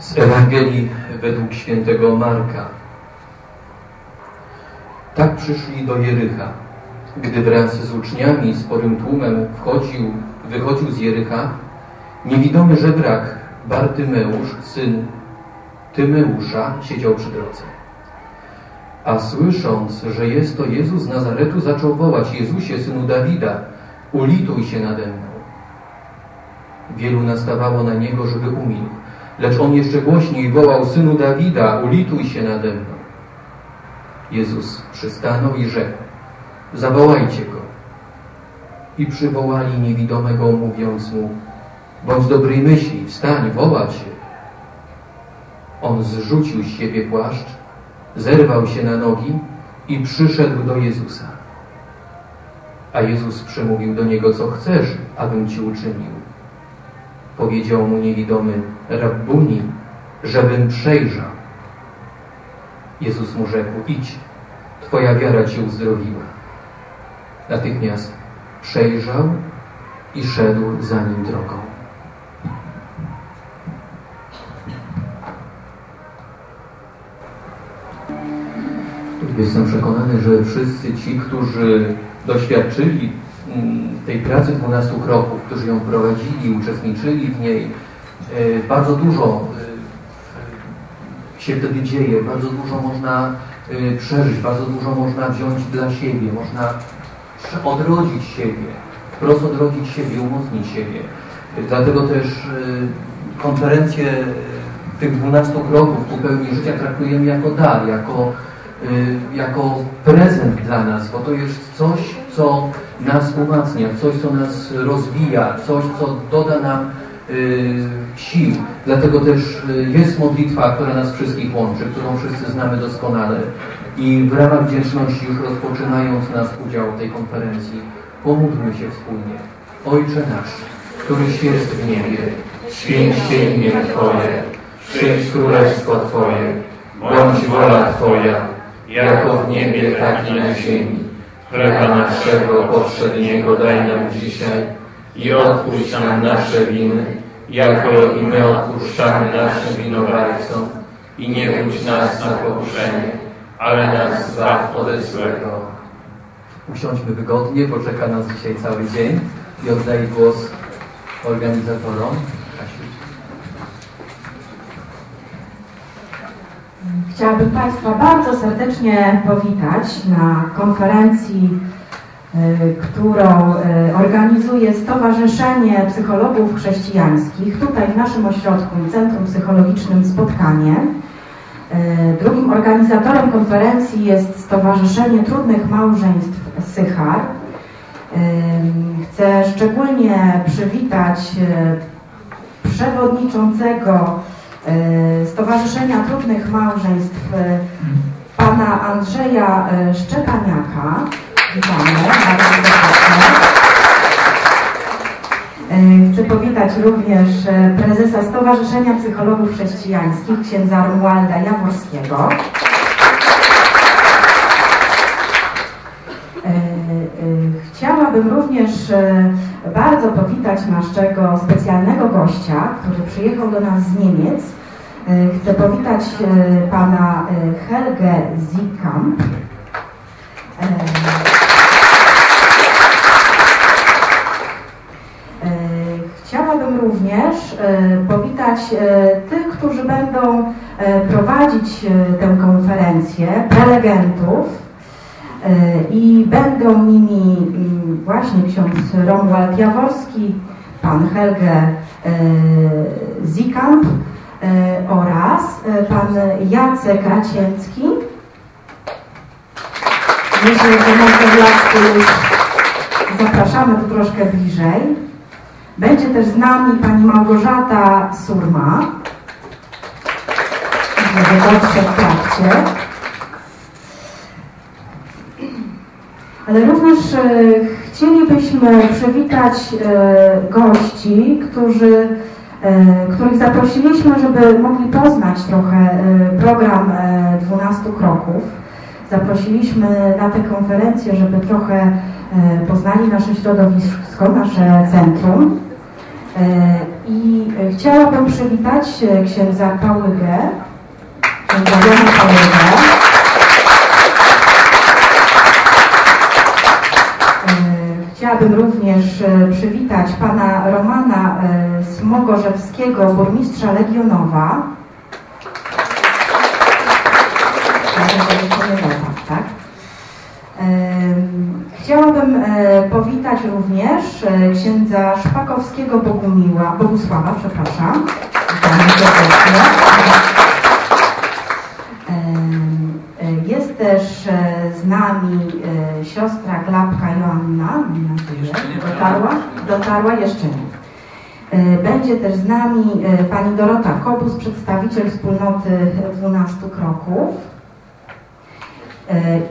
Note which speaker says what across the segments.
Speaker 1: Z Ewangelii według świętego Marka. Tak przyszli do Jericha. Gdy wraz z uczniami, sporym tłumem wchodził, wychodził z Jericha, niewidomy żebrak Bartymeusz, syn Tymeusza, siedział przy drodze. A słysząc, że jest to Jezus z Nazaretu, zaczął wołać Jezusie, synu Dawida, ulituj się nade mną. Wielu nastawało na niego, żeby umilkł. Lecz on jeszcze głośniej wołał, synu Dawida, ulituj się nade mną. Jezus przystanął i rzekł, zawołajcie go. I przywołali niewidomego, mówiąc mu, bądź dobrej myśli, wstań, woła cię. On zrzucił z siebie płaszcz, zerwał się na nogi i przyszedł do Jezusa. A Jezus przemówił do niego, co chcesz, abym ci uczynił. Powiedział mu niewidomy, Rabbuni, żebym przejrzał. Jezus mu rzekł, idź, twoja wiara cię uzdrowiła. Natychmiast przejrzał i szedł za nim drogą. Jestem przekonany, że wszyscy ci, którzy doświadczyli tej pracy 12 kroków, którzy ją prowadzili, uczestniczyli w niej, e, bardzo dużo e, się wtedy dzieje, bardzo dużo można przeżyć, bardzo dużo można wziąć dla siebie, można odrodzić siebie, wprost odrodzić siebie, umocnić siebie. Dlatego też konferencję tych 12 kroków ku pełni życia traktujemy jako dar, jako Y, jako prezent dla nas, bo to jest coś, co nas umacnia, coś, co nas rozwija, coś, co doda nam y, sił. Dlatego też y, jest modlitwa, która nas wszystkich łączy, którą wszyscy znamy doskonale. I w ramach wdzięczności, już rozpoczynając nasz udział w tej konferencji, pomódlmy się wspólnie. Ojcze nasz, któryś jest w niebie, święć się imię Twoje, przyjdź królestwo Twoje, bądź wola Twoja, jako w niebie, tak i na ziemi. Chleba naszego poprzedniego daj nam dzisiaj i odpuść nam nasze winy, jako i my odpuszczamy naszym winowajcom. I nie wódź nas na pokuszenie, ale nas zbaw ode złego. Usiądźmy wygodnie, bo czeka nas dzisiaj cały dzień i oddaję głos organizatorom.
Speaker 2: Chciałabym Państwa bardzo serdecznie powitać na konferencji, y, którą y, organizuje Stowarzyszenie Psychologów Chrześcijańskich tutaj w naszym ośrodku, Centrum Psychologicznym Spotkanie. Y, drugim organizatorem konferencji jest Stowarzyszenie Trudnych Małżeństw Sychar. Chcę szczególnie przywitać przewodniczącego Stowarzyszenia Trudnych Małżeństw e, pana Andrzeja e, Szczepaniaka. Witamy bardzo serdecznie. Chcę powitać również prezesa Stowarzyszenia Psychologów Chrześcijańskich, księdza Romualda Jaworskiego. Chciałabym również bardzo powitać naszego specjalnego gościa, który przyjechał do nas z Niemiec. E, chcę powitać e, pana e, Helge Ziekamp. Chciałabym również powitać tych, którzy będą prowadzić tę konferencję, prelegentów, E, i będą nimi mm, właśnie ksiądz Romuald Jaworski, pan Helge e, Zikamp e, oraz pan Jacek Racięcki. Myślę, że może zapraszamy tu troszkę bliżej. Będzie też z nami pani Małgorzata Surma, żeby dotrze w trakcie. Ale również e, chcielibyśmy przywitać e, gości, którzy, e, których zaprosiliśmy, żeby mogli poznać trochę program 12 kroków. Zaprosiliśmy na tę konferencję, żeby trochę poznali nasze środowisko, nasze centrum. I chciałabym przywitać księdza Pałygę, księdza Jana Pałygę. Chciałabym również e, przywitać pana Romana e, Smogorzewskiego, burmistrza Legionowa. Tak? Em, Chciałabym e, powitać również e, księdza Szpakowskiego Bogumiła, Bogusława, przepraszam. E, Jest też e, nami e, siostra Glapka Joanna, mam nadzieję, dotarła, dotarła jeszcze nie. E, Będzie też z nami e, pani Dorota Kobus, przedstawiciel wspólnoty 12 kroków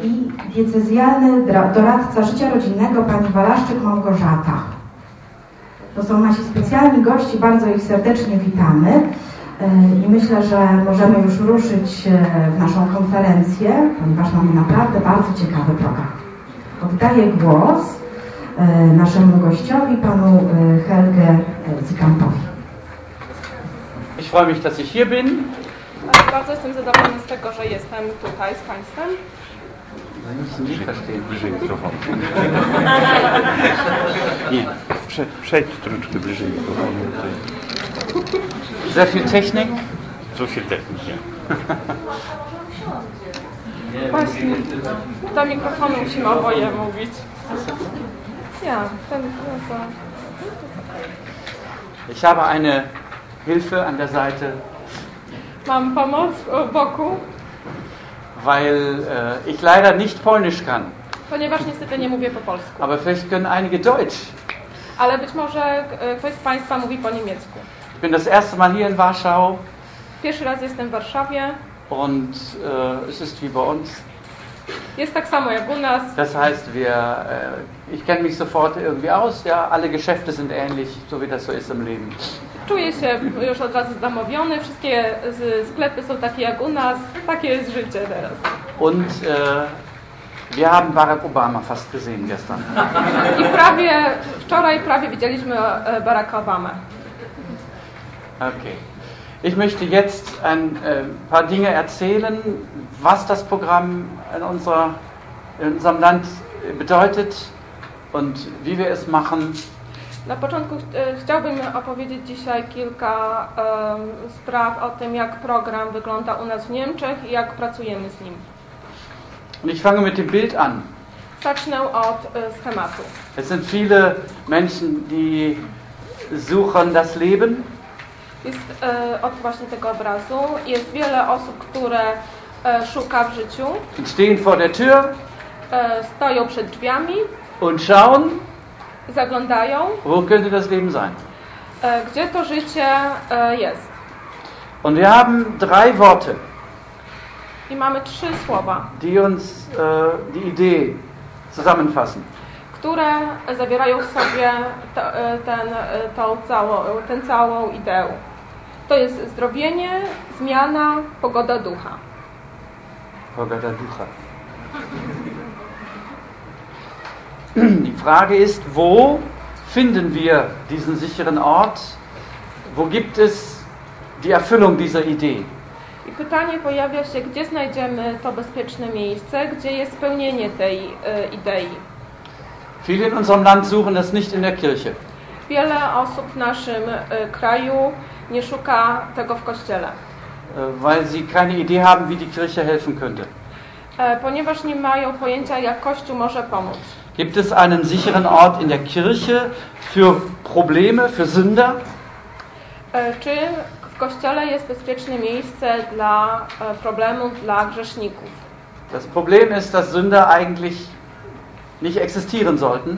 Speaker 2: i diecezjalny doradca życia rodzinnego pani Walaszczyk Małgorzata. To są nasi specjalni gości, bardzo ich serdecznie witamy i myślę, że możemy już ruszyć e, w naszą konferencję, ponieważ mamy naprawdę bardzo ciekawy program. Oddaję głos e, naszemu gościowi, panu e, Helge Zikampowi.
Speaker 3: Ich freue mich, dass ich hier bin.
Speaker 4: Bardzo jestem zadowolony z tego, że jestem tutaj z Państwem.
Speaker 5: Bliżej mikrofonu. Nie, prze, przejdź troszeczkę bliżej mikrofonu.
Speaker 3: Sehr viel Technik.
Speaker 5: Co się technicznie?
Speaker 4: Właśnie. Do mikrofonu musimy oboje mówić. Ja, ten, no to...
Speaker 3: Ich habe eine Hilfe an der Seite,
Speaker 4: Mam pomoc u boku,
Speaker 3: weil äh, ich leider nicht Polnisch kann.
Speaker 4: ponieważ niestety nie mówię po polsku.
Speaker 3: Aber vielleicht können einige Deutsch.
Speaker 4: Ale być może e, ktoś z Państwa mówi po niemiecku.
Speaker 3: Ich bin das erste Mal hier in Warschau
Speaker 4: Pierwszy raz jestem w Warszawie.
Speaker 3: und äh, es ist wie bei uns.
Speaker 4: Jest tak samo jak u nas.
Speaker 3: Das heißt, wir, äh, ich kenne mich sofort irgendwie aus. Ja, alle Geschäfte sind ähnlich, so wie das so ist im Leben.
Speaker 4: Czuję się już od razu zamowiony. Wszystkie sklepy są takie jak u nas. Takie jest życie teraz.
Speaker 3: Und äh, wir haben Barack Obama fast gesehen gestern.
Speaker 4: I prawie, wczoraj prawie widzieliśmy e, Baracka Obamę.
Speaker 3: Okay. Ich möchte jetzt ein äh, paar Dinge erzählen, was das Programm in, unserer, in unserem Land äh, bedeutet und wie wir es machen.
Speaker 4: Na początku e, chciałbym opowiedzieć dzisiaj kilka em, spraw o tym, jak program wygląda u nas w Niemczech i jak pracujemy z nim.
Speaker 3: Und ich fange mit dem Bild an.
Speaker 4: Zacznę od e, schematu.
Speaker 3: Es sind viele Menschen, die suchen das Leben
Speaker 4: Jest e, od właśnie tego obrazu. Jest wiele osób, które e, szuka w życiu,
Speaker 3: stehen vor der Tür
Speaker 4: e, stoją przed drzwiami,
Speaker 3: und schauen,
Speaker 4: zaglądają,
Speaker 3: wo könnte das Leben sein.
Speaker 4: gdzie to życie jest.
Speaker 3: Und wir haben drei Worte,
Speaker 4: I mamy trzy słowa,
Speaker 3: die uns die Idee zusammenfassen.
Speaker 4: które zawierają w sobie ten, tą całą, tę całą ideę. To jest zdrowienie, zmiana, pogoda ducha.
Speaker 3: Pogoda Ducha. Die Frage ist, wo finden wir diesen sicheren Ort? Wo gibt es die Erfüllung dieser Idee?
Speaker 4: I pytanie pojawia się, gdzie znajdziemy to bezpieczne miejsce, gdzie jest spełnienie tej e, idei.
Speaker 3: Viele in unserem Land suchen das nicht in der Kirche.
Speaker 4: Wiele osób w naszym e, kraju nie szuka tego w kościele,
Speaker 3: äh, weil sie keine Idee haben, wie die Kirche helfen könnte.
Speaker 4: e, ponieważ nie mają pojęcia, jak Kościół może pomóc.
Speaker 3: Gibt es einen sicheren Ort in der Kirche für Probleme, für Sünder?
Speaker 4: E, Czy w kościele jest bezpieczne miejsce dla e, problemów, dla grzeszników?
Speaker 3: Das Problem ist, dass Sünder eigentlich nicht existieren sollten.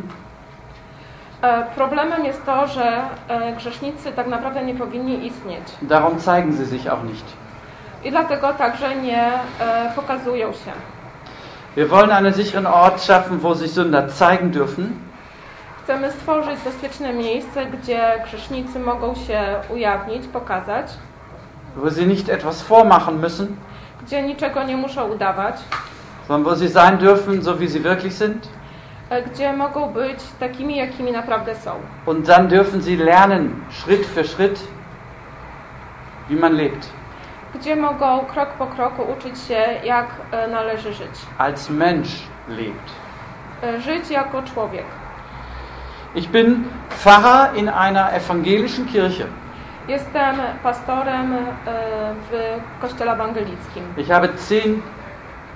Speaker 4: E, Problemem jest to, że e, grzesznicy tak naprawdę nie powinni istnieć.
Speaker 3: Darum zeigen sie sich auch nicht.
Speaker 4: I dlatego także nie e, pokazują się.
Speaker 3: Wir wollen einen sicheren Ort schaffen, wo sich Sünder zeigen dürfen,
Speaker 4: Chcemy stworzyć bezpieczne miejsce, gdzie grzesznicy mogą się ujawnić, pokazać,
Speaker 3: wo sie nicht etwas vormachen müssen,
Speaker 4: gdzie niczego nie muszą udawać,
Speaker 3: sondern wo sie sein dürfen, so wie sie wirklich sind.
Speaker 4: E, gdzie mogą być takimi, jakimi naprawdę są.
Speaker 3: Und dann dürfen sie lernen, Schritt für Schritt, wie man lebt.
Speaker 4: Gdzie mogą krok po kroku uczyć się, jak e, należy żyć.
Speaker 3: Als Mensch lebt.
Speaker 4: E, Żyć jako człowiek.
Speaker 3: Ich bin Pfarrer in einer evangelischen Kirche.
Speaker 4: Jestem pastorem w kościele ewangelickim.
Speaker 3: Ich habe zehn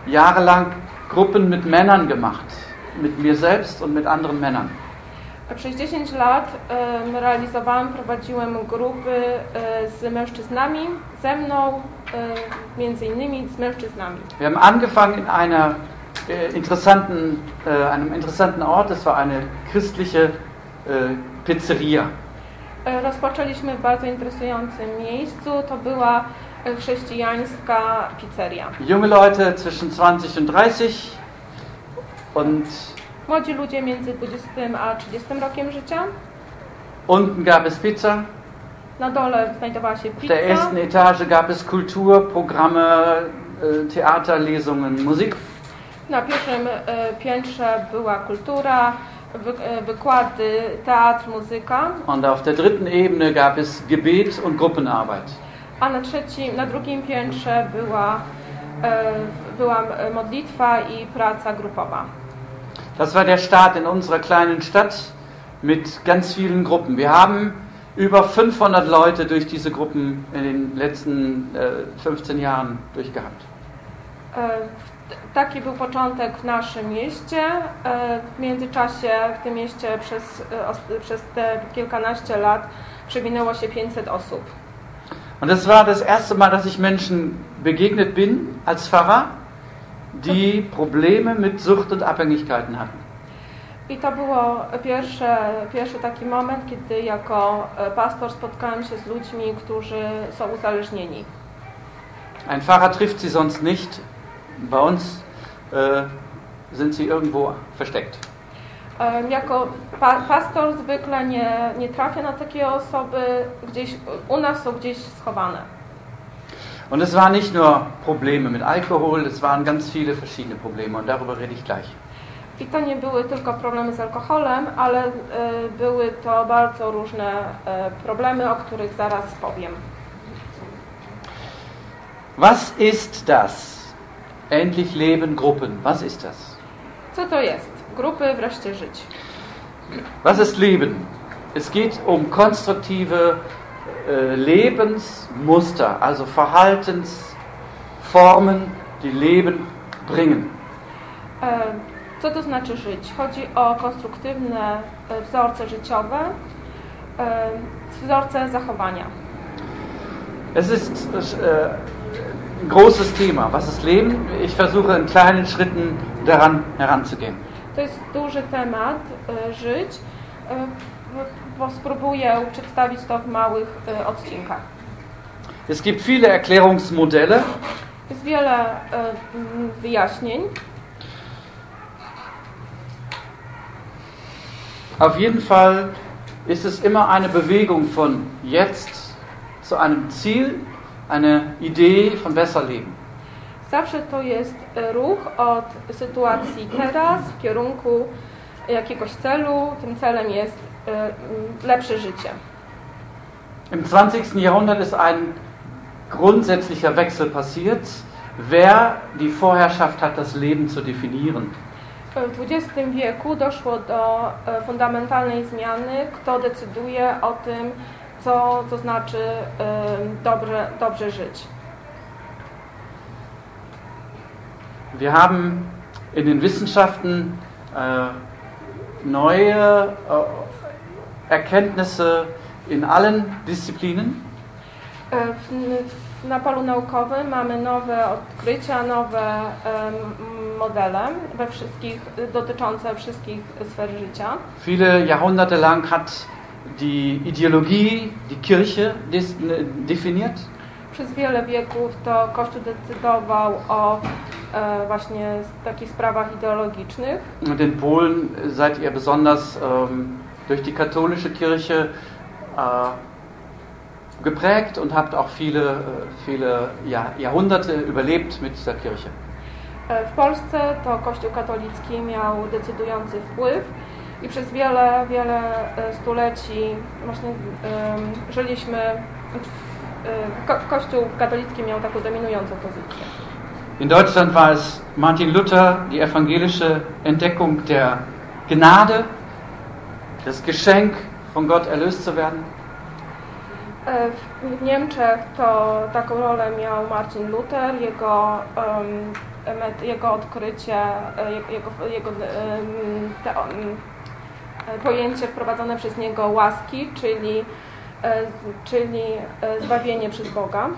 Speaker 3: Jahre lang Gruppen mit Männern gemacht. Mit mir selbst und mit anderen Männern.
Speaker 4: Przez 10 lat em, realizowałem, prowadziłem grupy e, z mężczyznami, ze mną, e, między innymi z mężczyznami.
Speaker 3: Wir haben angefangen in einer äh, interessanten, äh, einem interessanten Ort. Es war eine christliche äh, Pizzeria.
Speaker 4: E, Rozpoczęliśmy w bardzo interesującym miejscu. To była e, chrześcijańska pizzeria.
Speaker 3: Junge Leute zwischen 20 und 30 und
Speaker 4: Młodzi ludzie między 20 a 30 rokiem życia.
Speaker 3: unten gab es Pizza.
Speaker 4: Na dole znajdowała się
Speaker 3: Auf der
Speaker 4: pizza.
Speaker 3: ersten Etage gab es Kulturprogramme, Theaterlesungen, Musik.
Speaker 4: Na pierwszym e, piętrze była kultura, e, wykłady, teatr, muzyka.
Speaker 3: Und auf der dritten Ebene gab es Gebet und Gruppenarbeit.
Speaker 4: A na trzecim, na drugim piętrze była, e, była modlitwa i praca grupowa.
Speaker 3: Das war der Start in unserer kleinen Stadt mit ganz vielen Gruppen. Wir haben über 500 Leute durch diese Gruppen in den letzten äh, 15 Jahren durchgehabt.
Speaker 4: T- Taki był początek w naszym mieście. W międzyczasie w tym mieście przez, przez te kilkanaście lat przewinęło się 500 osób.
Speaker 3: Und das war das erste Mal, dass ich Menschen begegnet bin als Pfarrer, die Probleme mit Sucht und Abhängigkeiten hatten.
Speaker 4: I to było pierwsze, pierwszy taki moment, kiedy jako e, pastor spotkałem się z ludźmi, którzy są uzależnieni.
Speaker 3: Ein Pfarrer trifft sie sonst nicht. Bei uns äh, sind sie irgendwo versteckt.
Speaker 4: Jako pa pastor zwykle nie, nie trafia na takie osoby, gdzieś u nas są gdzieś schowane.
Speaker 3: Und es waren nicht nur Probleme mit Alkohol, es waren ganz viele verschiedene Probleme und darüber rede ich gleich.
Speaker 4: I to nie były tylko problemy z alkoholem, ale e, były to bardzo różne e, problemy, o których zaraz powiem.
Speaker 3: Was ist das? Endlich leben Gruppen. Was ist das?
Speaker 4: Co to jest? Grupy wreszcie żyć.
Speaker 3: Was ist Leben? Es geht um konstruktive Lebensmuster, also Verhaltensformen, die Leben bringen.
Speaker 4: E, Co to znaczy żyć? Chodzi o konstruktywne e, wzorce życiowe, e, wzorce zachowania.
Speaker 3: Es ist äh, ein großes Thema. Was ist Leben? Ich versuche in kleinen Schritten daran heranzugehen.
Speaker 4: To jest duży temat, e, żyć, spróbuję przedstawić to w małych e, odcinkach.
Speaker 3: Es gibt viele Erklärungsmodelle.
Speaker 4: Jest wiele m, wyjaśnień.
Speaker 3: Auf jeden Fall ist es immer eine Bewegung von jetzt zu einem Ziel, eine Idee von besser leben.
Speaker 4: Zawsze to jest e, ruch od sytuacji teraz w kierunku jakiegoś celu. Tym celem jest lepsze życie.
Speaker 3: Im 20. Jahrhundert ist ein grundsätzlicher Wechsel passiert, wer die Vorherrschaft hat, das Leben zu definieren.
Speaker 4: W XX wieku doszło do e, fundamentalnej zmiany, kto decyduje o tym, co to znaczy e, dobrze, dobrze żyć.
Speaker 3: Wir haben in den Wissenschaften äh, neue äh, Erkenntnisse in allen Disziplinen.
Speaker 4: W, na polu naukowym mamy nowe odkrycia, nowe modele we wszystkich, dotyczące wszystkich sfer życia.
Speaker 3: Viele Jahrhunderte lang hat die Ideologie die Kirche des, definiert.
Speaker 4: Przez wiele wieków to Kościół decydował o e, właśnie takich sprawach ideologicznych.
Speaker 3: In Polen seid ihr besonders ähm, durch die katholische Kirche äh, geprägt und habt auch viele, äh, viele ja, Jahrhunderte überlebt mit dieser Kirche.
Speaker 4: E, W Polsce to Kościół katolicki miał decydujący wpływ i przez wiele, wiele e, stuleci właśnie em, żyliśmy, e, ko- Kościół katolicki miał taką dominującą pozycję.
Speaker 3: In Deutschland war es Martin Luther, die evangelische Entdeckung der Gnade, das Geschenk, von Gott erlöst zu werden.
Speaker 4: E, W Niemczech to taką rolę miał Marcin Luther, jego, emet- jego odkrycie, e, jego, jego, em, te, e, pojęcie wprowadzone przez niego łaski, czyli, e, czyli zbawienie przez Boga.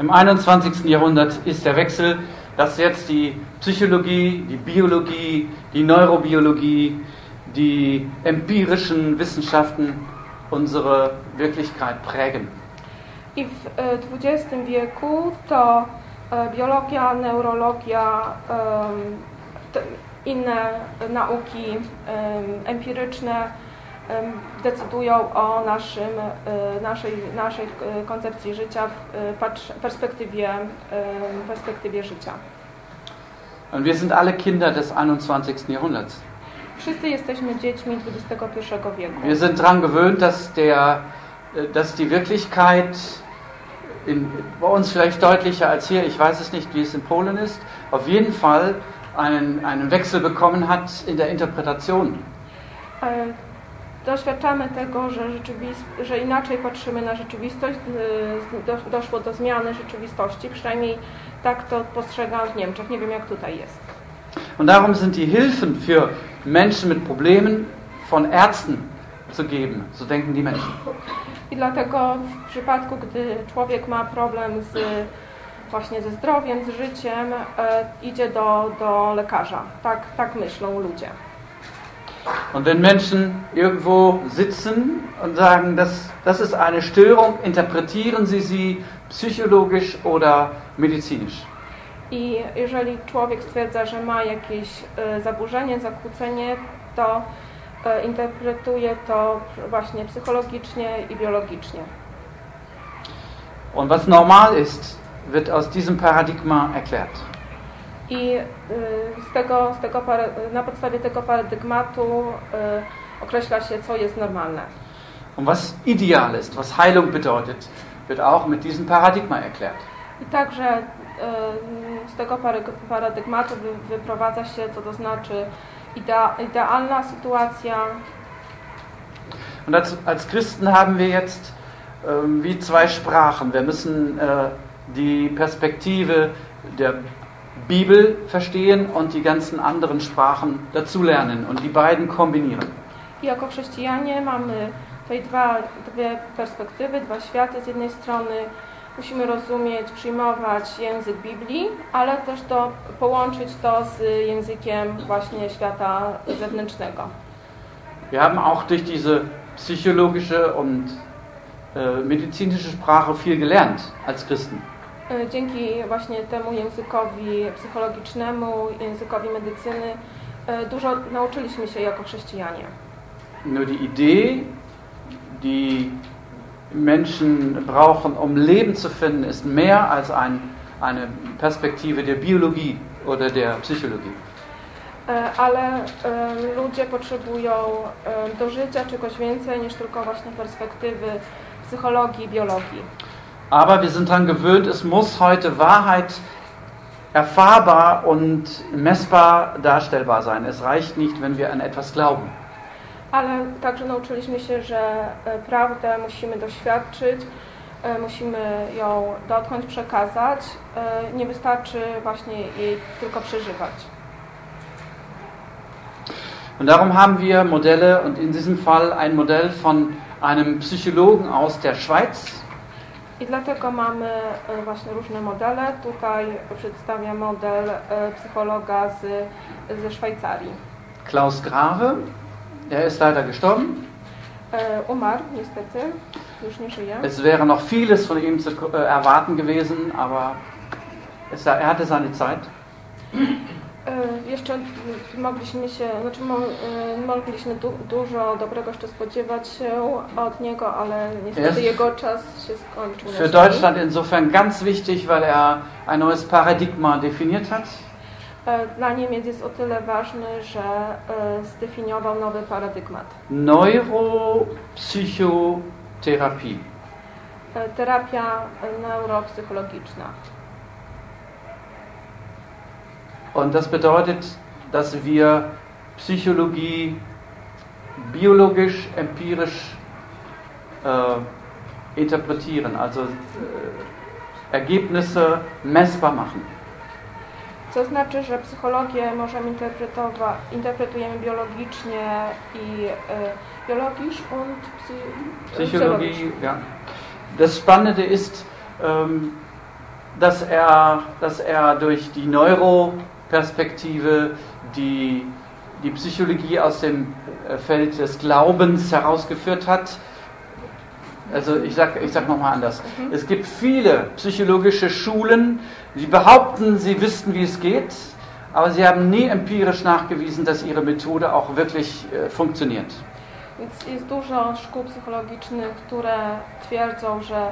Speaker 3: Im 21. Jahrhundert ist der Wechsel, dass jetzt die Psychologie, die Biologie, die Neurobiologie, die empirischen Wissenschaften unsere Wirklichkeit prägen.
Speaker 4: I w e, XX wieku to e, biologia, neurologia, te, inne nauki em, empiryczne em, decydują o naszym, e, naszej, naszej e, koncepcji życia w e, perspektywie, perspektywie życia.
Speaker 3: Und wir sind alle Kinder des 21. Jahrhunderts.
Speaker 4: Wszyscy jesteśmy dziećmi XXI wieku.
Speaker 3: Wir sind daran gewöhnt, dass, der, äh, dass die Wirklichkeit in, bei uns vielleicht deutlicher als hier, ich weiß es nicht, wie es in Polen ist, auf jeden Fall einen, einen Wechsel bekommen hat in der Interpretation.
Speaker 4: E, Doświadczamy tego, że, że inaczej patrzymy na rzeczywistość, do, doszło do zmiany rzeczywistości, przynajmniej tak to postrzegam w Niemczech, nie wiem jak tutaj jest.
Speaker 3: Und darum sind die Hilfen für Menschen mit Problemen von Ärzten zu geben. So denken die Menschen.
Speaker 4: I dlatego w przypadku, gdy człowiek ma problem z, właśnie ze zdrowiem, z życiem, e, idzie do, do lekarza. Tak, tak myślą ludzie.
Speaker 3: Und wenn Menschen irgendwo sitzen und sagen, das, das ist eine Störung, interpretieren sie sie psychologisch oder medizinisch.
Speaker 4: I jeżeli człowiek stwierdza, że ma jakieś e, zaburzenie, zakłócenie, to e, interpretuje to właśnie psychologicznie i biologicznie.
Speaker 3: Und was normal ist, wird aus diesem Paradigma erklärt.
Speaker 4: I y, z tego, z tego, na podstawie tego paradygmatu określa się, co jest normalne.
Speaker 3: Und was ideal ist, was Heilung bedeutet, wird auch mit diesem Paradigma erklärt.
Speaker 4: I także z tego paradygmatu wy, wyprowadza się, co to znaczy idea, idealna sytuacja.
Speaker 3: Und als, als Christen haben wir jetzt ähm, wie zwei Sprachen. Wir müssen äh, die Perspektive der Bibel verstehen und die ganzen anderen Sprachen dazulernen und die beiden kombinieren.
Speaker 4: Jako chrześcijanie mamy tutaj dwa, dwie perspektywy, dwa światy. Z jednej strony musimy rozumieć, przyjmować język Biblii, ale też to, połączyć to z językiem właśnie świata zewnętrznego.
Speaker 3: Wir haben auch durch diese psychologische und äh, medizinische Sprache viel gelernt als Christen.
Speaker 4: E, Dzięki właśnie temu językowi psychologicznemu, językowi medycyny e, dużo nauczyliśmy się jako chrześcijanie.
Speaker 3: Nur die Idee, die Menschen brauchen, um Leben zu finden, ist mehr als ein, eine Perspektive der Biologie oder der Psychologie.
Speaker 4: E, Ale e, ludzie potrzebują e, do życia czegoś więcej niż tylko właśnie perspektywy psychologii, biologii.
Speaker 3: Aber wir sind daran gewöhnt, es muss heute Wahrheit erfahrbar und messbar darstellbar sein. Es reicht nicht, wenn wir an etwas glauben.
Speaker 4: Ale także nauczyliśmy się, że e, prawdę musimy doświadczyć, e, musimy ją dotknąć, przekazać. E, Nie wystarczy właśnie jej tylko przeżywać.
Speaker 3: Und darum haben wir Modelle und in diesem Fall ein Modell von einem Psychologen aus der Schweiz,
Speaker 4: I dlatego mamy właśnie różne modele. Tutaj przedstawia model psychologa z, ze Szwajcarii.
Speaker 3: Klaus Grave. Er ist leider gestorben.
Speaker 4: Umarł niestety, już nie żyje.
Speaker 3: Es wäre noch vieles von ihm zu äh, erwarten gewesen, aber es, er hatte seine Zeit.
Speaker 4: Jeszcze mogliśmy się, znaczy e, mogliśmy du, dużo dobrego jeszcze spodziewać się od niego, ale niestety jego czas się skończył.
Speaker 3: Für. Deutschland insofern ganz wichtig, weil er ein neues Paradigma definiert hat.
Speaker 4: E, Dla Niemiec jest o tyle ważny, że e, zdefiniował nowy paradygmat.
Speaker 3: Neuropsychotherapie.
Speaker 4: E, Terapia neuropsychologiczna.
Speaker 3: Und das bedeutet, dass wir Psychologie biologisch, empirisch äh, interpretieren, also äh, Ergebnisse messbar machen.
Speaker 4: Co znaczy, że psychologię możemy interpretować, interpretujemy biologicznie i e, biologisch und psy,
Speaker 3: Psychologie, ja. Das Spannende ist, ähm, dass, er, dass er durch die Neuroperspektive die, die Psychologie aus dem äh, Feld des Glaubens herausgeführt hat. Also ich sage ich sag nochmal anders. Es gibt viele psychologische Schulen, die behaupten, sie wüssten, wie es geht, aber sie haben nie empirisch nachgewiesen, dass ihre Methode auch wirklich äh, funktioniert.
Speaker 4: Więc jest dużo szkół psychologicznych, które twierdzą, że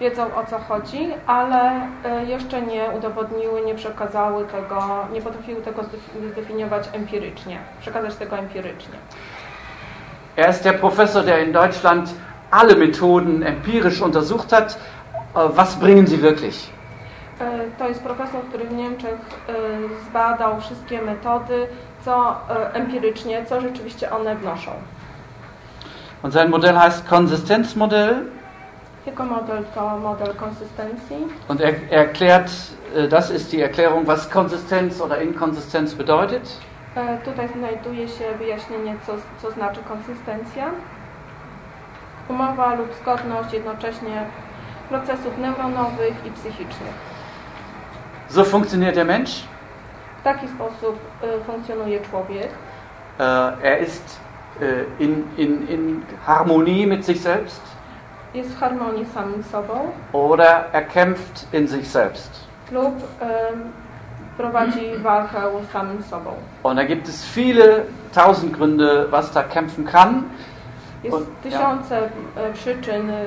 Speaker 4: wiedzą o co chodzi, ale e, jeszcze nie udowodniły, nie przekazały tego, nie potrafiły tego zdefi- zdefiniować empirycznie, przekazać tego empirycznie.
Speaker 3: Er ist der Professor, der in Deutschland alle Methoden empirisch untersucht hat. Äh, Was bringen sie wirklich?
Speaker 4: E, To jest profesor, który w Niemczech e, zbadał wszystkie metody, co e, empirycznie, co rzeczywiście one wnoszą.
Speaker 3: Und sein Modell heißt Konsistenzmodell.
Speaker 4: Jego model to model konsystencji.
Speaker 3: Und er, er erklärt, äh, das ist die Erklärung, was Konsistenz oder Inkonsistenz bedeutet.
Speaker 4: E, Tutaj znajduje się wyjaśnienie, co, co znaczy konsystencja. Umowa lub zgodność jednocześnie procesów neuronowych i psychicznych.
Speaker 3: So funktioniert der Mensch.
Speaker 4: W taki sposób e, funkcjonuje człowiek.
Speaker 3: Äh, Er ist äh, in, in, in Harmonie mit sich selbst
Speaker 4: Jest w harmonii samym sobą
Speaker 3: oder er kämpft in sich selbst.
Speaker 4: lub prowadzi walkę z samym sobą.
Speaker 3: Und da gibt es viele tausend Gründe, was da kämpfen kann.
Speaker 4: Jest tysiące e, przyczyn, e,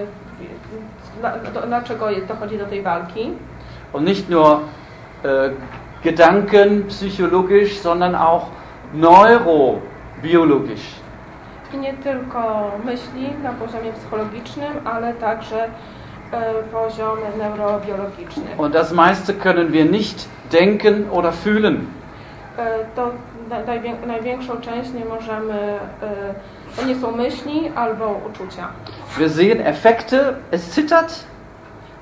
Speaker 4: dlaczego dochodzi do tej walki.
Speaker 3: Und nicht nur äh, gedankenpsychologisch, sondern auch neurobiologisch.
Speaker 4: I nie tylko myśli na poziomie psychologicznym, ale także poziom neurobiologiczny.
Speaker 3: Und das meiste können wir nicht denken oder fühlen.
Speaker 4: To na- najwię- największą część nie możemy, to nie są myśli albo uczucia.
Speaker 3: Wir sehen Effekte, es zittert.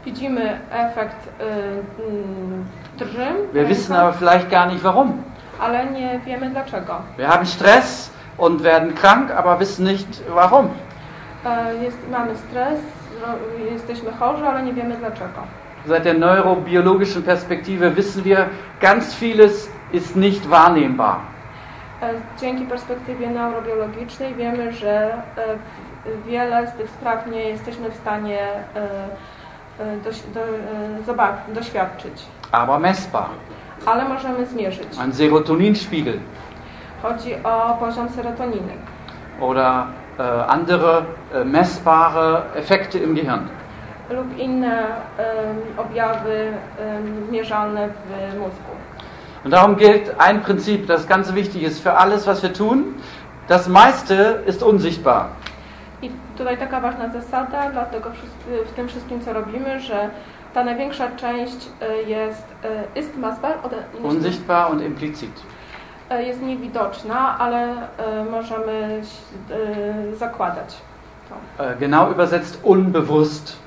Speaker 4: Widzimy efekt mm, drży,
Speaker 3: Wir wissen aber vielleicht gar nicht warum.
Speaker 4: ale nie wiemy dlaczego.
Speaker 3: Wir haben Stress und werden krank, aber wissen nicht warum.
Speaker 4: E, Jest, mamy stres, ro- jesteśmy chorzy, ale nie wiemy dlaczego.
Speaker 3: Seit der neurobiologischen Perspektive wissen wir, ganz vieles ist nicht wahrnehmbar.
Speaker 4: E, Dzięki perspektywie neurobiologicznej wiemy, że e, wiele z tych spraw nie jesteśmy w stanie e, do, doświadczyć,
Speaker 3: aber messbar.
Speaker 4: ale możemy zmierzyć.
Speaker 3: Ein Serotoninspiegel
Speaker 4: Chodzi o poziom serotoniny
Speaker 3: oder äh, andere äh, messbare Effekte im Gehirn.
Speaker 4: lub inne objawy mierzalne w mózgu.
Speaker 3: Und darum gilt ein Prinzip, das ganz wichtig ist für alles, was wir tun. Das meiste ist unsichtbar.
Speaker 4: I tutaj taka ważna zasada, dlatego w tym wszystkim, co robimy, że ta największa część e, jest e, ist nicht
Speaker 3: Unsichtbar und implizit.
Speaker 4: E, jest niewidoczna, ale możemy zakładać to.
Speaker 3: Genau übersetzt unbewusst.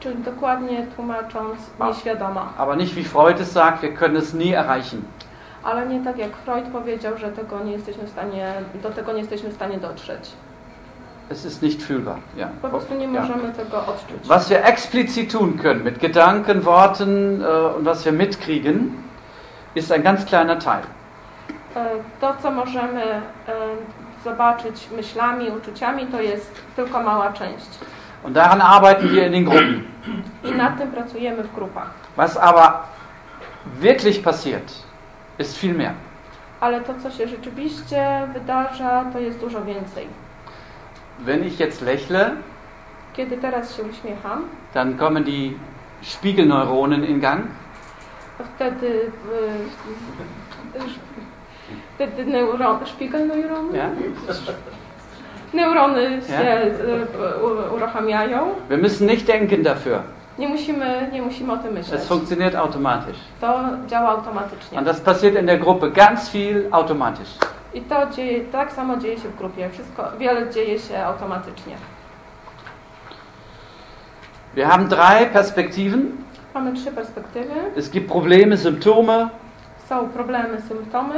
Speaker 4: Czyli dokładnie tłumacząc nieświadoma.
Speaker 3: Aber nicht wie Freud es sagt, wir können es nie erreichen.
Speaker 4: Ale nie tak jak Freud powiedział, że tego nie jesteśmy w stanie, do tego nie jesteśmy w stanie dotrzeć.
Speaker 3: Es ist nicht fühlbar. Ja.
Speaker 4: Po prostu nie
Speaker 3: Ja.
Speaker 4: możemy tego odczuć.
Speaker 3: Was wir explizit tun können mit Gedanken, Worten äh, und was wir mitkriegen, ist ein ganz kleiner Teil.
Speaker 4: E, To, co możemy e, zobaczyć myślami, uczuciami, to jest tylko mała część.
Speaker 3: Und daran arbeiten wir in den Gruppen.
Speaker 4: I nad tym pracujemy w grupach.
Speaker 3: Was aber wirklich passiert, ist viel mehr.
Speaker 4: Ale to, co się rzeczywiście wydarza, to jest dużo więcej.
Speaker 3: Wenn ich jetzt lächle,
Speaker 4: Kiedy teraz się uśmiecham,
Speaker 3: dann kommen die Spiegelneuronen in Gang.
Speaker 4: wtedy wtedy neuron, szpiegel neuron,
Speaker 3: Ja?
Speaker 4: neurony się
Speaker 3: Ja.
Speaker 4: uruchamiają.
Speaker 3: Wir müssen nicht denken dafür.
Speaker 4: Nie musimy, nie musimy o tym myśleć.
Speaker 3: Es funktioniert automatisch.
Speaker 4: To działa automatycznie.
Speaker 3: Und das passiert in der Gruppe ganz viel automatisch.
Speaker 4: I to dzieje, tak samo dzieje się w grupie. Wszystko, wiele dzieje się automatycznie.
Speaker 3: Wir haben drei Perspektiven.
Speaker 4: Mamy trzy perspektywy.
Speaker 3: Es gibt Probleme, Symptome.
Speaker 4: Są problemy, symptomy.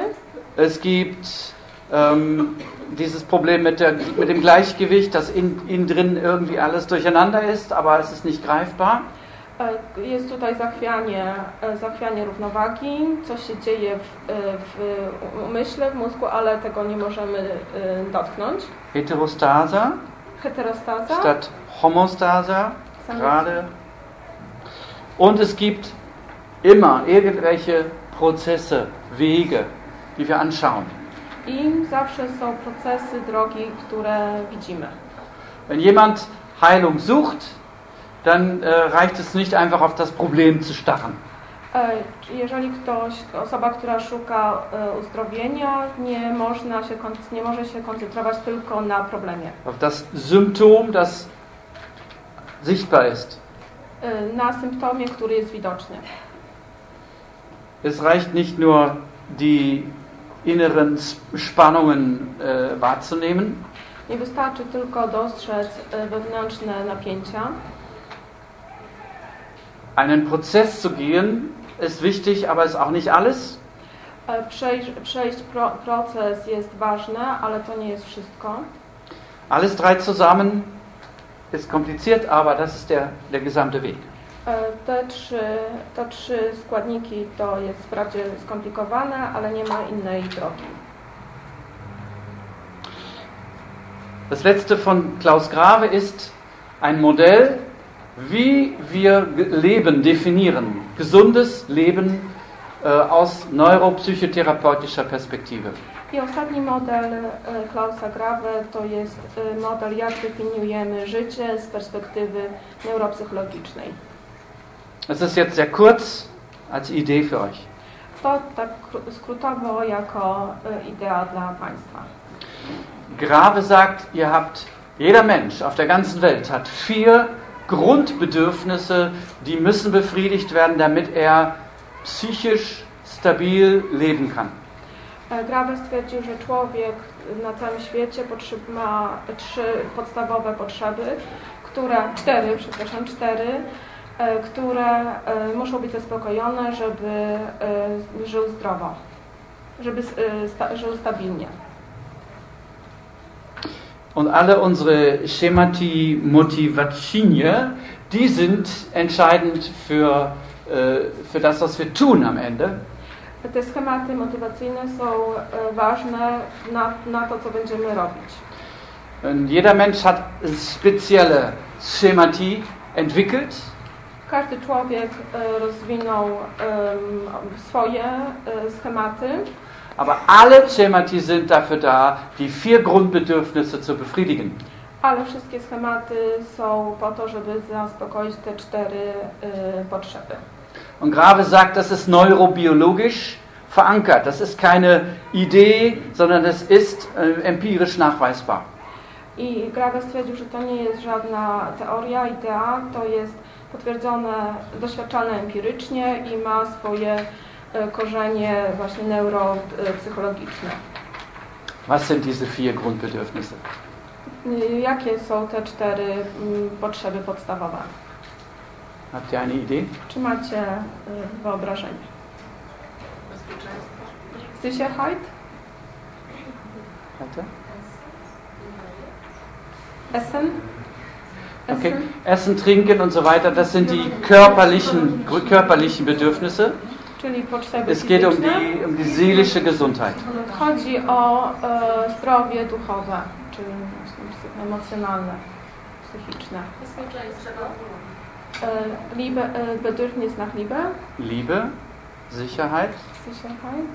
Speaker 3: Es gibt ähm, dieses Problem mit, der, mit dem Gleichgewicht, dass in, innen drin irgendwie alles durcheinander ist, aber es ist nicht greifbar.
Speaker 4: E, Jest tutaj zachwianie, e, zachwianie równowagi, coś się dzieje w, e, w umyśle, w mózgu, ale tego nie możemy e, dotknąć.
Speaker 3: Heterostase
Speaker 4: Heterostaza.
Speaker 3: statt Homostase
Speaker 4: Sam-
Speaker 3: gerade. Und es gibt immer irgendwelche Prozesse, Wege, die wir anschauen.
Speaker 4: I zawsze są procesy, drogi, które widzimy.
Speaker 3: Wenn jemand Heilung sucht, dann äh, reicht es nicht einfach auf das Problem zu starren.
Speaker 4: Jeżeli ktoś, osoba, która szuka e, uzdrowienia, nie, można się, nie może się koncentrować tylko na problemie.
Speaker 3: Auf das Symptom, das sichtbar ist.
Speaker 4: E, Na symptomie, który jest widoczny.
Speaker 3: Es reicht nicht nur, die inneren Spannungen äh, wahrzunehmen,
Speaker 4: Nie wystarczy tylko dostrzec e, wewnętrzne napięcia.
Speaker 3: einen Prozess zu gehen, ist wichtig, aber ist auch nicht alles.
Speaker 4: E, Przejść, przejść pro, proces jest ważne, ale to nie jest wszystko.
Speaker 3: Alles drei zusammen ist kompliziert, aber das ist der, der gesamte Weg.
Speaker 4: E, Te trzy, te trzy składniki to jest wprawdzie skomplikowane, ale nie ma innej drogi.
Speaker 3: Das letzte von Klaus Grave ist ein Modell, wie wir Leben definieren. Gesundes Leben äh, aus neuropsychotherapeutischer Perspektive.
Speaker 4: I ostatni model e, Klausa Grave to jest e, model, jak definiujemy życie z perspektywy neuropsychologicznej.
Speaker 3: Das ist jetzt sehr kurz als Idee für euch.
Speaker 4: To tak kró- skrótowo jako e, idea dla Państwa.
Speaker 3: Grave sagt, ihr habt, jeder Mensch auf der ganzen Welt hat vier Grundbedürfnisse, die müssen befriedigt werden, damit er psychisch stabil leben kann.
Speaker 4: E, Grave stwierdził, że człowiek na całym świecie ma trzy podstawowe potrzeby, które, cztery, przepraszam, cztery, które e, muszą być zaspokojone, żeby e, żył zdrowo, żeby e, sta, żył stabilnie.
Speaker 3: Und alle unsere Schemati Motivationie, die sind entscheidend für, äh, für das, was wir tun am Ende.
Speaker 4: Te schematy motywacyjne są e, ważne na, na to, co będziemy robić.
Speaker 3: Und jeder Mensch hat spezielle Schemati entwickelt.
Speaker 4: Każdy człowiek e, rozwinął swoje e, schematy,
Speaker 3: Aber alle Schemati sind dafür da, die vier Grundbedürfnisse zu befriedigen.
Speaker 4: ale wszystkie schematy są po to, żeby zaspokoić te cztery e, potrzeby.
Speaker 3: Und Grave sagt, das ist neurobiologisch verankert. Das ist keine Idee, sondern das ist äh, empirisch nachweisbar.
Speaker 4: I Grave stwierdził, że to nie jest żadna teoria, idea, to jest potwierdzone, doświadczalne empirycznie i ma swoje e, korzenie właśnie neuropsychologiczne.
Speaker 3: Was sind diese vier Grundbedürfnisse?
Speaker 4: Jakie są te cztery mm, potrzeby podstawowe?
Speaker 3: Habt ihr eine Idee?
Speaker 4: Czy macie y, wyobrażenie? Sicherheit,
Speaker 3: Weiter?
Speaker 4: Essen,
Speaker 3: Okay.
Speaker 4: Essen,
Speaker 3: Trinken und so weiter, das sind die körperlichen, körperlichen Bedürfnisse. Es geht um die, um die seelische Gesundheit.
Speaker 4: Chodzi o e, zdrowie duchowe, emocjonalne, psychiczne. E, Liebe, e, Bedürfnis nach Liebe,
Speaker 3: Liebe, Sicherheit,
Speaker 4: Sicherheit.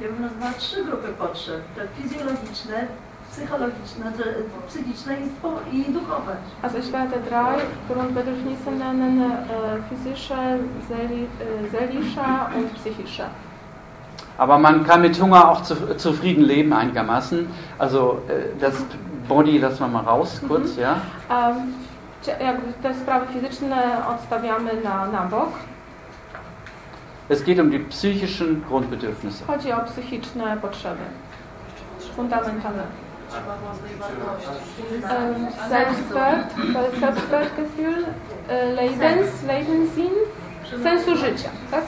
Speaker 6: Ja bym nazwała trzy grupy potrzeb. Te fizjologiczne, psychologiczne, że, psychiczne i, i.
Speaker 4: Also ich werde drei Grundbedürfnisse nennen, äh, physische, äh, seelische und psychische.
Speaker 3: Aber man kann mit Hunger auch zu, zufrieden leben einigermaßen. Also äh, das Body lassen wir mal raus kurz, ja.
Speaker 4: Um, jakby te sprawy fizyczne odstawiamy na, na bok.
Speaker 3: Es geht um die psychischen Grundbedürfnisse.
Speaker 4: Chodzi o psychiczne potrzeby. Fundamentalne. Ähm, Selbstwert, Selbstwertgefühl, äh, Lebens, Lebenssinn, sensu życia, tak?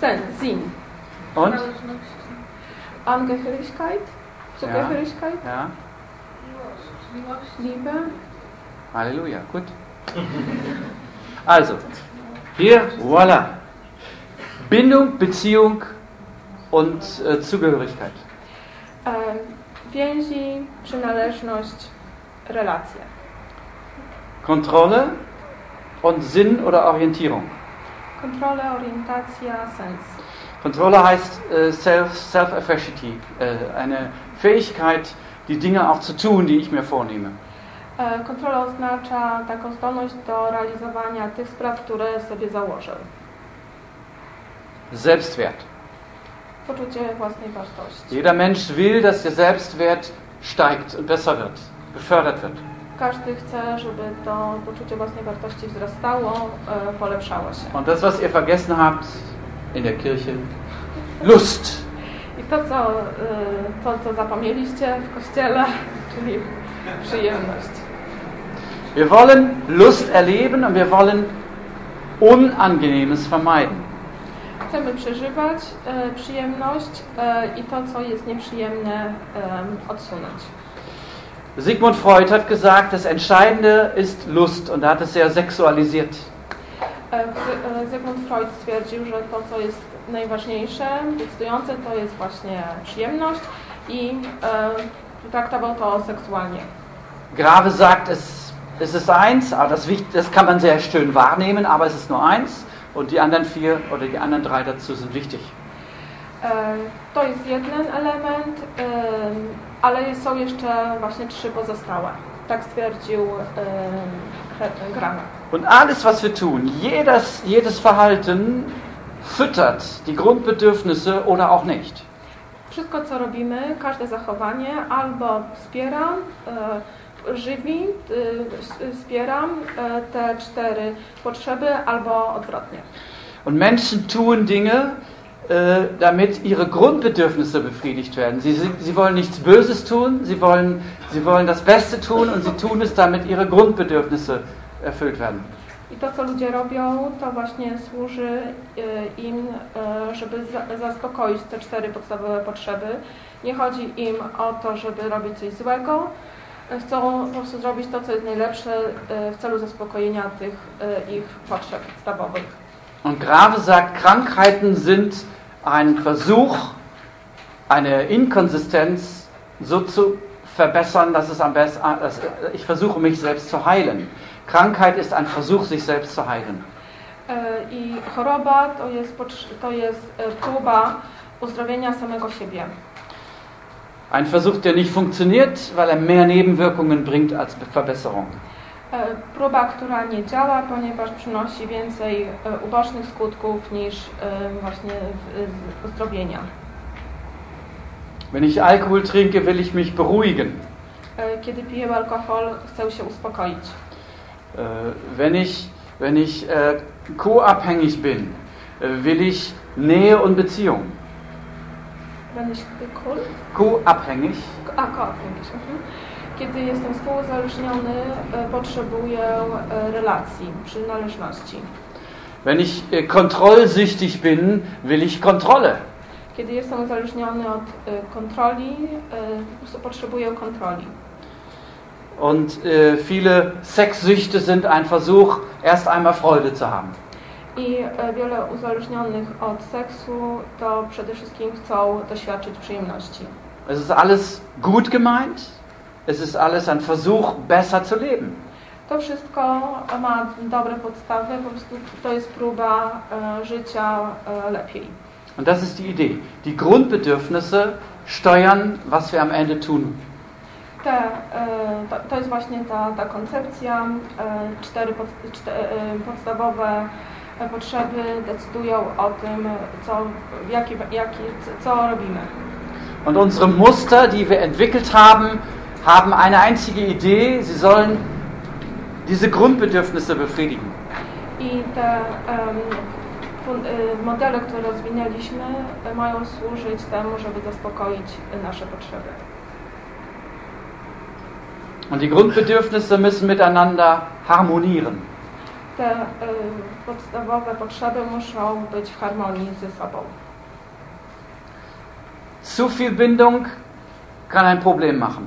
Speaker 4: Sen, Sinn.
Speaker 3: Und?
Speaker 4: Angehörigkeit, Zugehörigkeit,
Speaker 3: Ja,
Speaker 4: Liebe.
Speaker 3: Halleluja, gut. Also, hier, voilà. Bindung, Beziehung und äh, Zugehörigkeit.
Speaker 4: E, więzi, przynależność, relacje.
Speaker 3: Kontrolle und Sinn oder Orientierung.
Speaker 4: Kontrola, orientacja, sens.
Speaker 3: Kontrolle heißt äh, Self, Self-Efficiency, äh, eine Fähigkeit, die Dinge auch zu tun, die ich mir vornehme.
Speaker 4: E, Kontrola oznacza taką zdolność do realizowania tych spraw, które sobie założę.
Speaker 3: Selbstwert.
Speaker 4: Poczucie własnej wartości.
Speaker 3: Jeder Mensch will, dass der Selbstwert steigt und besser wird, befördert wird.
Speaker 4: Każdy chce, żeby to poczucie własnej wartości wzrastało, e, polepszało się.
Speaker 3: Und das, was ihr vergessen habt in der Kirche, Lust.
Speaker 4: I to, co, e, to, co zapomnieliście w kościele, czyli przyjemność.
Speaker 3: Wir wollen Lust erleben und wir wollen Unangenehmes vermeiden.
Speaker 4: Chcemy przeżywać e, przyjemność e, i to, co jest nieprzyjemne, e, odsunąć.
Speaker 3: Sigmund Freud hat gesagt, das Entscheidende ist Lust und er hat es sehr sexualisiert.
Speaker 4: E, e, Zygmunt Freud stwierdził, że to, co jest najważniejsze, decydujące, to jest właśnie przyjemność i e, traktował to seksualnie.
Speaker 3: Grave sagt, es, es ist eins, aber das, das kann man sehr schön wahrnehmen, aber es ist nur eins und die anderen vier oder die anderen drei dazu sind wichtig.
Speaker 4: E, To jest jeden element, ale są jeszcze właśnie trzy pozostałe. Tak stwierdził Grana.
Speaker 3: Und alles, was wir tun, jedes, jedes Verhalten füttert die Grundbedürfnisse oder auch nicht.
Speaker 4: Wszystko, co robimy, każde zachowanie albo wspiera, e, żywi, e, s- wspiera e, te cztery potrzeby, albo odwrotnie.
Speaker 3: Und Menschen tun Dinge, äh, damit ihre Grundbedürfnisse befriedigt werden. Sie, sie wollen nichts Böses tun, sie wollen, sie wollen das Beste tun und sie tun es, damit ihre Grundbedürfnisse erfüllt werden.
Speaker 4: I to, co ludzie robią, to właśnie służy e, im, e, żeby za- zaspokoić te cztery podstawowe potrzeby. Nie chodzi im o to, żeby robić coś złego. E, Chcą po prostu zrobić to, co jest najlepsze e, w celu zaspokojenia tych e, ich potrzeb podstawowych.
Speaker 3: Und Grave sagt, Krankheiten sind ein Versuch, eine Inkonsistenz so zu verbessern, dass es am besten, dass ich versuche mich selbst zu heilen. Krankheit ist ein Versuch, sich selbst zu heilen.
Speaker 4: I choroba to jest, to jest próba uzdrowienia samego siebie.
Speaker 3: Ein Versuch, der nicht funktioniert, weil er mehr Nebenwirkungen bringt als Verbesserung.
Speaker 4: E, Próba, która nie działa, ponieważ przynosi więcej e, ubocznych skutków niż e, właśnie uzdrowienia.
Speaker 3: Wenn ich Alkohol trinke, will ich mich beruhigen.
Speaker 4: Kiedy piję alkohol, chcę się uspokoić.
Speaker 3: Wenn ich, wenn ich co-abhängig bin, will ich Nähe und Beziehung.
Speaker 4: Wenn ich cool?
Speaker 3: Co-abhängig
Speaker 4: A, koabhängig. Mhm. Kiedy jestem współuzależniony, e, potrzebuję e, relacji, przynależności.
Speaker 3: Wenn ich äh, kontrollsüchtig bin, will ich Kontrolle.
Speaker 4: Kiedy jestem uzależniony od e, kontroli, e, po prostu potrzebuję kontroli.
Speaker 3: Und viele Sexsüchte sind ein Versuch, erst einmal Freude zu haben.
Speaker 4: I e, wiele uzależnionych od seksu to przede wszystkim chcą doświadczyć przyjemności.
Speaker 3: Es ist alles gut gemeint. Es ist alles ein Versuch, besser zu leben.
Speaker 4: To wszystko ma dobre podstawy, po prostu to jest próba e, życia e, lepiej.
Speaker 3: Und das ist die Idee. Die Grundbedürfnisse steuern, was wir am Ende tun.
Speaker 4: Te, e, to, to jest właśnie ta, ta koncepcja. E, Cztery pod, czte, e, podstawowe potrzeby decydują o tym, co, jaki, jaki, co robimy.
Speaker 3: Und unsere Muster, die wir entwickelt haben, haben eine einzige Idee. Sie sollen diese Grundbedürfnisse befriedigen.
Speaker 4: I te y, modele, które rozwinęliśmy, mają służyć temu, żeby zaspokoić nasze potrzeby.
Speaker 3: Und die Grundbedürfnisse müssen miteinander harmonieren.
Speaker 4: Te y, podstawowe potrzeby muszą być w harmonii ze sobą.
Speaker 3: Zu viel Bindung kann ein Problem machen.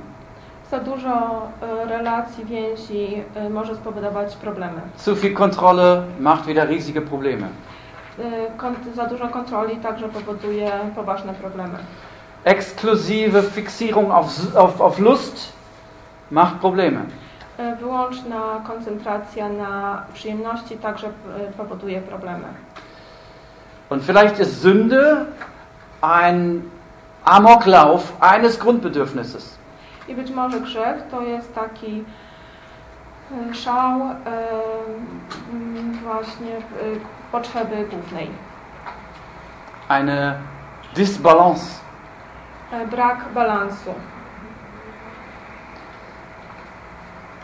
Speaker 4: Za dużo y, relacji, więzi y, może spowodować problemy.
Speaker 3: Zu viel Kontrolle macht wieder riesige Probleme.
Speaker 4: Za dużo kontroli także powoduje poważne problemy.
Speaker 3: Exklusive Fixierung auf, auf, auf Lust macht Probleme.
Speaker 4: Y, Wyłączna koncentracja na przyjemności także y, powoduje problemy.
Speaker 3: Und vielleicht ist Sünde ein Amoklauf eines Grundbedürfnisses.
Speaker 4: I być może grzech to jest taki y, szał właśnie potrzeby głównej.
Speaker 3: Eine Disbalance.
Speaker 4: Brak balansu.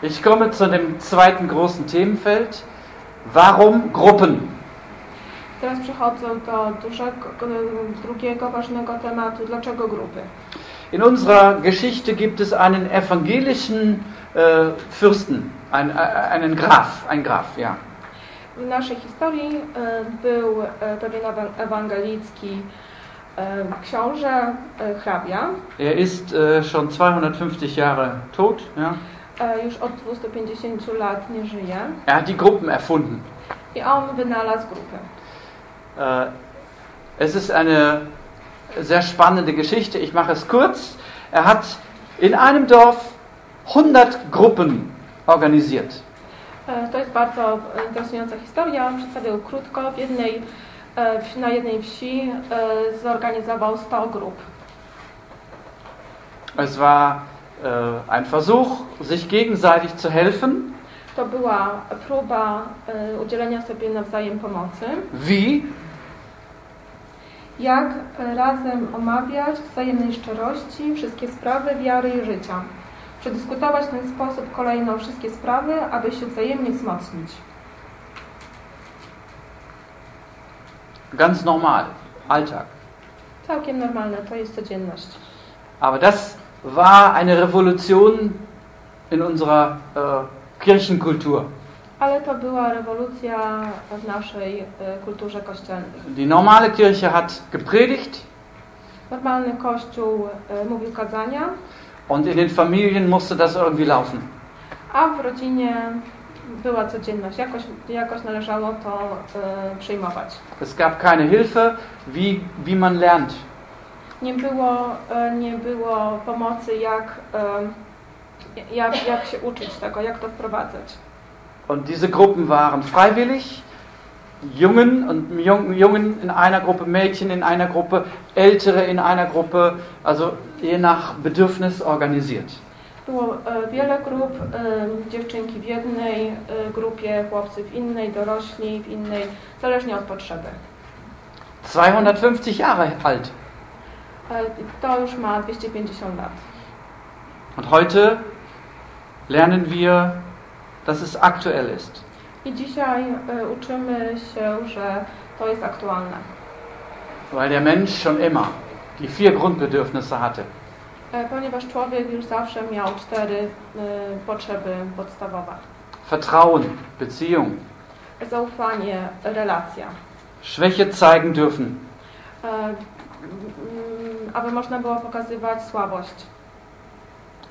Speaker 3: Ich komme zu dem zweiten großen Themenfeld. Warum Gruppen?
Speaker 4: Teraz przechodzę do dużego, drugiego ważnego tematu. Dlaczego grupy?
Speaker 3: In unserer Geschichte gibt es einen evangelischen äh, Fürsten, ein, äh, einen Graf, ein Graf, ja.
Speaker 4: W naszej historii y, był y, pewien ewan- ewangelicki y, książę, hrabia.
Speaker 3: Er ist äh, schon 250 Jahre tot. Ja.
Speaker 4: Już od 250 lat nie żyje.
Speaker 3: Er hat die Gruppen erfunden.
Speaker 4: I on wynalazł grupy.
Speaker 3: Äh, es ist eine sehr spannende Geschichte. Ich mache es kurz. Er hat in einem Dorf 100 Gruppen organisiert.
Speaker 4: E, To jest bardzo interesująca historia. Przedstawię krótko. W jednej, e, na jednej wsi e, zorganizował 100 grup.
Speaker 3: Es war äh, ein Versuch, sich gegenseitig zu helfen.
Speaker 4: To była próba e, udzielenia sobie nawzajem pomocy.
Speaker 3: Wie?
Speaker 4: Jak e, razem omawiać wzajemnej szczerości wszystkie sprawy wiary i życia. Przedyskutować w ten sposób kolejno wszystkie sprawy, aby się wzajemnie wzmocnić.
Speaker 3: Ganz normal. Alltag.
Speaker 4: Całkiem normalne, to jest codzienność.
Speaker 3: Aber das war eine Revolution in unserer äh, Kirchenkultur.
Speaker 4: Ale to była rewolucja w naszej e, kulturze kościelnej.
Speaker 3: Die normale Kirche hat gepredigt
Speaker 4: Normalny kościół e, mówił kazania,
Speaker 3: und in den Familien musste das irgendwie laufen.
Speaker 4: a w rodzinie była codzienność. Jakoś, jakoś należało to e, przyjmować.
Speaker 3: Es gab keine Hilfe, wie, wie man lernt.
Speaker 4: Nie było, e, nie było pomocy, jak, e, jak, jak się uczyć tego, jak to wprowadzać.
Speaker 3: Und diese Gruppen waren freiwillig. Jungen und Jung- Jungen in einer Gruppe, Mädchen in einer Gruppe, Ältere in einer Gruppe, also je nach Bedürfnis organisiert.
Speaker 4: Było e, wiele grup, dziewczynki w jednej grupie, chłopcy w innej, dorośli w innej, zależnie od potrzeby.
Speaker 3: 250 Jahre alt.
Speaker 4: To już ma 250 lat.
Speaker 3: Und heute lernen wir, dass es aktuell ist.
Speaker 4: I dzisiaj e, uczymy się, że to jest aktualne.
Speaker 3: Weil der Mensch schon immer die vier Grundbedürfnisse hatte.
Speaker 4: E, Ponieważ człowiek już zawsze miał cztery e, potrzeby podstawowe.
Speaker 3: Vertrauen, Beziehung,
Speaker 4: Zaufanie, relacja.
Speaker 3: Schwäche zeigen dürfen,
Speaker 4: Aby można było pokazywać słabość.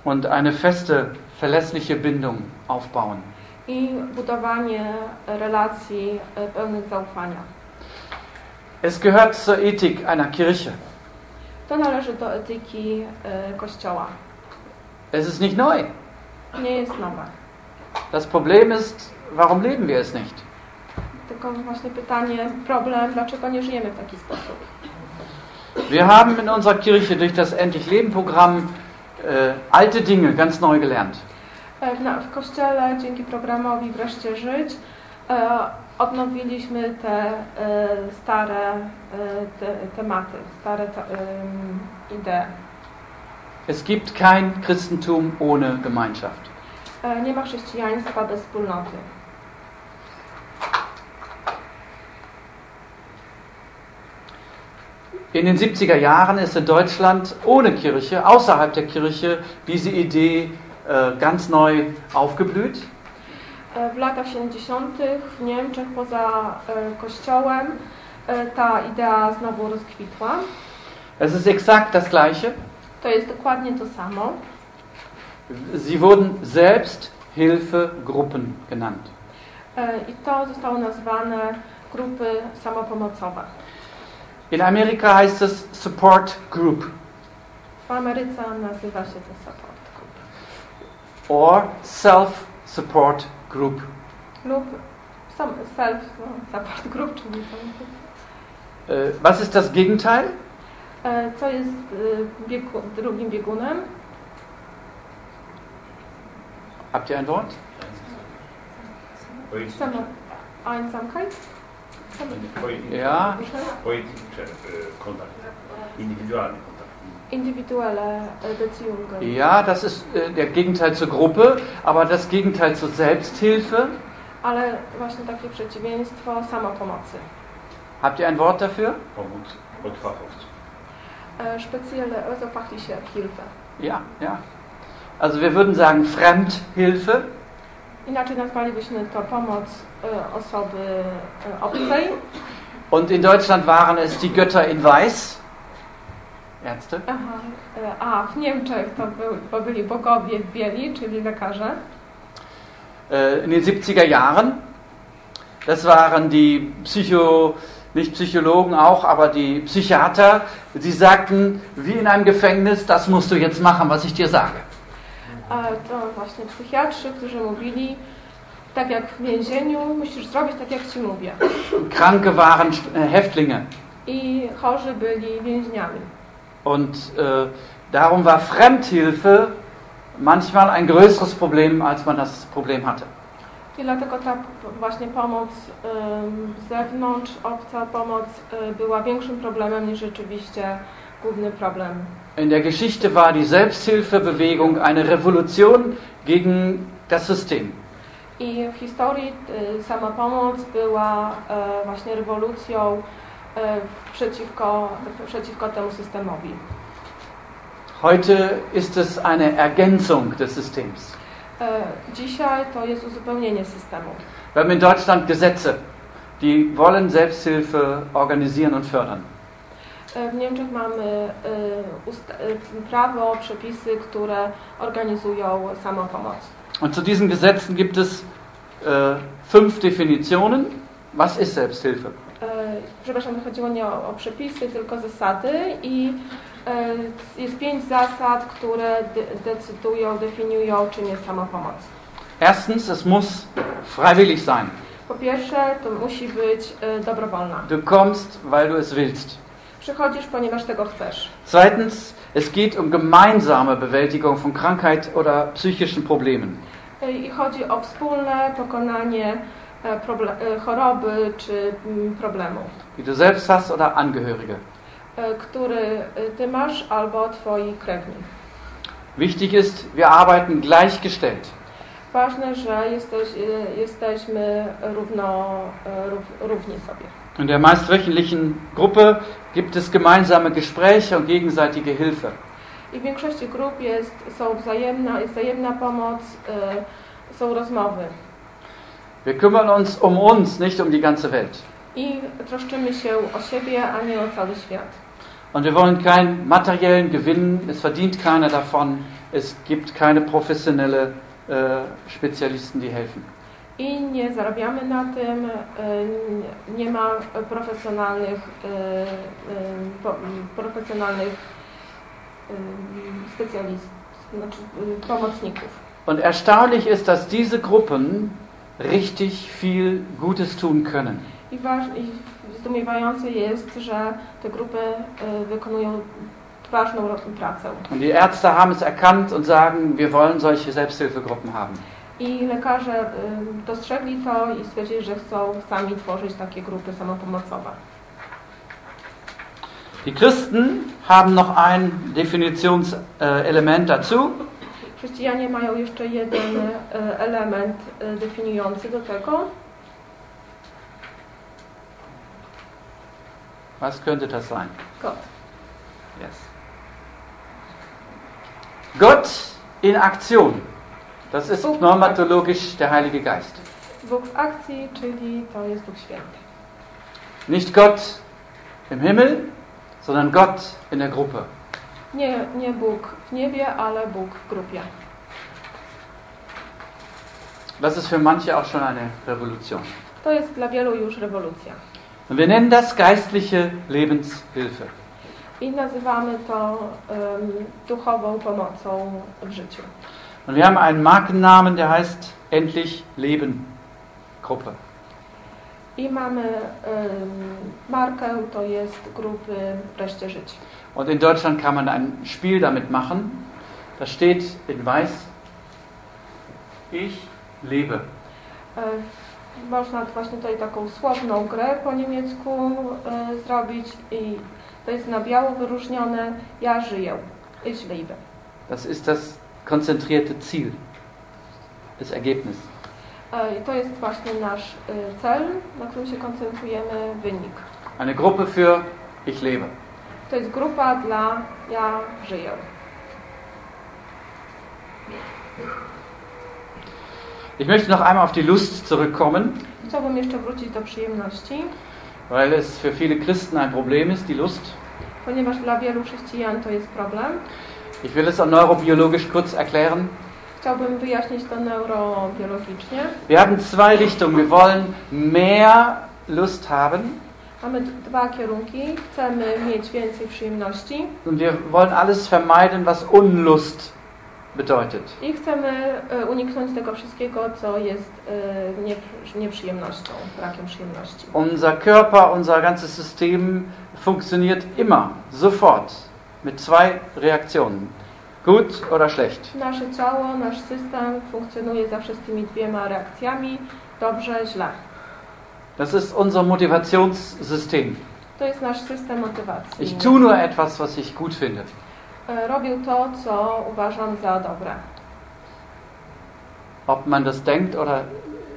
Speaker 3: und eine feste, verlässliche Bindung aufbauen.
Speaker 4: I budowanie relacji e, pełnych zaufania.
Speaker 3: Es gehört zur Ethik einer Kirche.
Speaker 4: To należy do etyki e, Kościoła.
Speaker 3: Es ist nicht neu.
Speaker 4: Nie jest nowe.
Speaker 3: Das Problem ist, warum leben wir es nicht?
Speaker 4: Tylko właśnie pytanie, problem, dlaczego nie żyjemy w taki sposób?
Speaker 3: Wir haben in unserer Kirche durch das Endlich Leben Programm äh, alte Dinge ganz neu gelernt.
Speaker 4: E, W, kościele dzięki programowi Wreszcie Żyć e, odnowiliśmy te e, stare te, tematy, stare idee.
Speaker 3: Es gibt kein Christentum ohne Gemeinschaft.
Speaker 4: Nie ma chrześcijaństwa bez wspólnoty.
Speaker 3: In den 70er Jahren ist in Deutschland ohne Kirche, außerhalb der Kirche, diese Idee äh, ganz neu aufgeblüht.
Speaker 4: E, W latach 70. w Niemczech poza e, kościołem e, ta idea znowu rozkwitła.
Speaker 3: Es ist exakt das Gleiche.
Speaker 4: To jest dokładnie to samo.
Speaker 3: Sie wurden Selbsthilfegruppen genannt.
Speaker 4: E, I to zostało nazwane grupy samopomocowe.
Speaker 3: In Amerika heißt es Support Group
Speaker 4: Ameryce nazywa się to support group.
Speaker 3: or Self-Support Group.
Speaker 4: Lub sam, self support group,
Speaker 3: Äh, was ist das Gegenteil?
Speaker 4: Co jest biegu, drugim biegunem?
Speaker 3: Habt ihr ein Wort?
Speaker 4: Einsamkeit?
Speaker 3: Ja,
Speaker 5: e, kontakt, kontakt.
Speaker 4: Individuelle e, Beziehungen.
Speaker 3: ja, das ist äh, der Gegenteil zur Gruppe, aber das Gegenteil zur Selbsthilfe.
Speaker 4: Ale właśnie takie przeciwieństwo samopomocy.
Speaker 3: Habt ihr ein Wort dafür?
Speaker 5: Pomóc od fachowców.
Speaker 4: E, Spezielle, also fachliche Hilfe.
Speaker 3: Ja, ja. Also wir würden sagen Fremdhilfe.
Speaker 4: Inaczej nazwalibyśmy to pomoc e, osoby e, obcej.
Speaker 3: Und in Deutschland waren es die Götter in Weiß. Ärzte.
Speaker 4: Aha, e, a w Niemczech to, był, to byli bogowie w bieli, czyli lekarze.
Speaker 3: In den 70er Jahren. Das waren die Psycho, nicht Psychologen auch, aber die Psychiater. Sie sagten, wie in einem Gefängnis, das musst du jetzt machen, was ich dir sage.
Speaker 4: To właśnie psychiatrzy, którzy mówili, tak jak w więzieniu, musisz zrobić tak, jak ci mówię.
Speaker 3: Kranke waren äh, Häftlinge.
Speaker 4: I chorzy byli więźniami.
Speaker 3: Und äh, darum war Fremdhilfe manchmal ein größeres Problem, als man das Problem hatte.
Speaker 4: I dlatego ta właśnie pomoc z zewnątrz, obca pomoc y, była większym problemem niż rzeczywiście główny problem.
Speaker 3: In der Geschichte war die Selbsthilfebewegung eine Revolution gegen das System.
Speaker 4: I w historii sama pomoc była y, właśnie rewolucją y, przeciwko, przeciwko temu systemowi.
Speaker 3: Heute ist es eine Ergänzung des Systems.
Speaker 4: Y, Dzisiaj to jest uzupełnienie systemu.
Speaker 3: Wir haben in Deutschland Gesetze, die wollen Selbsthilfe organisieren und fördern.
Speaker 4: Y, W Niemczech mamy ust- y, prawo, przepisy, które organizują samopomoc.
Speaker 3: Und zu diesen Gesetzen gibt es äh, fünf Definitionen. Was ist Selbsthilfe?
Speaker 4: E, przepraszam, chodziło nie o, o przepisy, tylko zasady i e, jest pięć zasad, które de, decydują, definiują, czym jest samopomoc.
Speaker 3: Erstens, es muss freiwillig sein.
Speaker 4: Po pierwsze, to musi być e, dobrowolna.
Speaker 3: Du kommst, weil du es willst.
Speaker 4: Przychodzisz, ponieważ tego chcesz.
Speaker 3: Zweitens, es geht um gemeinsame Bewältigung von Krankheit oder psychischen Problemen.
Speaker 4: E, I chodzi o wspólne pokonanie e, proble- e, choroby czy mm, problemu,
Speaker 3: die du selbst hast oder Angehörige.
Speaker 4: który ty masz albo twoi krewni.
Speaker 3: Wichtig ist, wir arbeiten gleichgestellt.
Speaker 4: Ważne, że jesteś, jesteśmy równo, rów, równi sobie.
Speaker 3: In der meistwöchentlichen Gruppe gibt es gemeinsame Gespräche und gegenseitige Hilfe.
Speaker 4: I w większości grup jest, są wzajemna, jest wzajemna pomoc, y, są rozmowy.
Speaker 3: Wir kümmern uns um uns, nicht um die ganze Welt.
Speaker 4: I troszczymy się o siebie, a nie o cały świat.
Speaker 3: Und wir wollen keinen materiellen Gewinn, es verdient keiner davon, es gibt keine professionelle äh, Spezialisten, die helfen.
Speaker 4: I nie zarabiamy na tym, y, nie ma profesjonalnych, y, y, profesjonalnych specjalistów, znaczy pomocników.
Speaker 3: Und erstaunlich ist, dass diese Gruppen richtig viel Gutes tun können.
Speaker 4: I, waż, I zdumiewające jest, że te grupy wykonują ważną pracę.
Speaker 3: Und die Ärzte haben es erkannt und sagen, wir wollen solche Selbsthilfegruppen haben.
Speaker 4: I lekarze dostrzegli to i stwierdzili, że chcą sami tworzyć takie grupy samopomocowe.
Speaker 3: Die Christen haben noch ein Definitionselement dazu.
Speaker 4: Chrześcijanie mają jeszcze jeden y, element y, definiujący do tego.
Speaker 3: Was könnte das sein?
Speaker 4: Gott.
Speaker 3: Yes. Gott in Aktion. Das ist pneumatologisch der Heilige Geist.
Speaker 4: Bóg w akcji, czyli to jest Duch Święty.
Speaker 3: Nicht Gott im Himmel, sondern Gott in der Gruppe.
Speaker 4: Nie, nie Bóg w niebie, ale Bóg w grupie.
Speaker 3: Das ist für manche auch schon eine Revolution.
Speaker 4: To jest dla wielu już rewolucja.
Speaker 3: Und wir nennen das geistliche Lebenshilfe.
Speaker 4: I nazywamy to em, duchową pomocą w życiu.
Speaker 3: Und wir haben einen Markennamen, der heißt Endlich Leben Gruppe.
Speaker 4: I mamy em, markę, to jest grupy Wreszcie Żyć.
Speaker 3: Und in Deutschland kann man ein Spiel damit machen. Da steht in weiß, ich lebe.
Speaker 4: E, Można właśnie tutaj taką słowną grę po niemiecku e, zrobić i to jest na biało wyróżnione Ja żyję. Ich lebe.
Speaker 3: Das ist das konzentrierte Ziel, das Ergebnis.
Speaker 4: E, I to jest właśnie nasz e, cel, na którym się koncentrujemy, wynik.
Speaker 3: Eine Gruppe für ich lebe.
Speaker 4: To jest grupa dla Ja żyję.
Speaker 3: Ich möchte noch einmal auf die Lust zurückkommen,
Speaker 4: Chciałbym jeszcze wrócić do przyjemności,
Speaker 3: weil es für viele Christen ein Problem ist, die Lust.
Speaker 4: ponieważ dla wielu chrześcijan to jest problem.
Speaker 3: Ich will es auch neurobiologisch kurz erklären.
Speaker 4: Chciałbym wyjaśnić to neurobiologicznie.
Speaker 3: Wir haben zwei Richtungen. Wir wollen mehr Lust haben
Speaker 4: Mamy d- dwa kierunki. Chcemy mieć więcej przyjemności
Speaker 3: und wir wollen alles vermeiden, was Unlust bedeutet.
Speaker 4: i chcemy uniknąć tego wszystkiego, co jest niepr- nieprzyjemnością, brakiem przyjemności.
Speaker 3: Unser Körper, unser ganzes System funktioniert immer, sofort, mit zwei Reaktionen. Gut oder schlecht.
Speaker 4: Nasze ciało, nasz system funkcjonuje zawsze z tymi dwiema reakcjami, dobrze, źle.
Speaker 3: Das ist unser Motivationssystem.
Speaker 4: To jest nasz system motywacji.
Speaker 3: Ich tue nur etwas, was ich gut finde.
Speaker 4: E, Robię to, co uważam za dobre.
Speaker 3: Ob man das denkt oder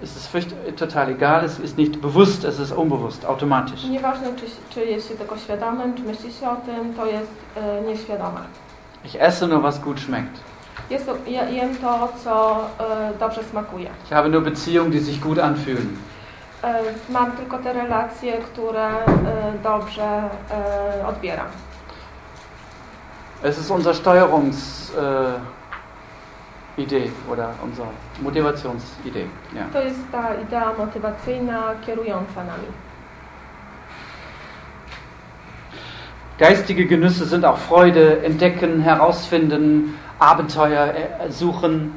Speaker 3: ist es fürcht- total egal, es ist nicht bewusst, es ist unbewusst, automatisch.
Speaker 4: Nieważne, czy, czy jest się tego świadomym, czy myśli się o tym, to jest e, nieświadome.
Speaker 3: Ich esse nur, was gut schmeckt.
Speaker 4: Jest to, ja jem to, co e, dobrze smakuje.
Speaker 3: Ich habe nur Beziehungen, die sich gut anfühlen.
Speaker 4: E, mam tylko te relacje, które e, dobrze e, odbieram.
Speaker 3: Es ist unsere Steuerungsidee Idee oder unsere Motivationsidee. Ja.
Speaker 4: To jest ta idea motywacyjna kierująca nami.
Speaker 3: Geistige Genüsse sind auch Freude, Entdecken, Herausfinden, Abenteuer suchen.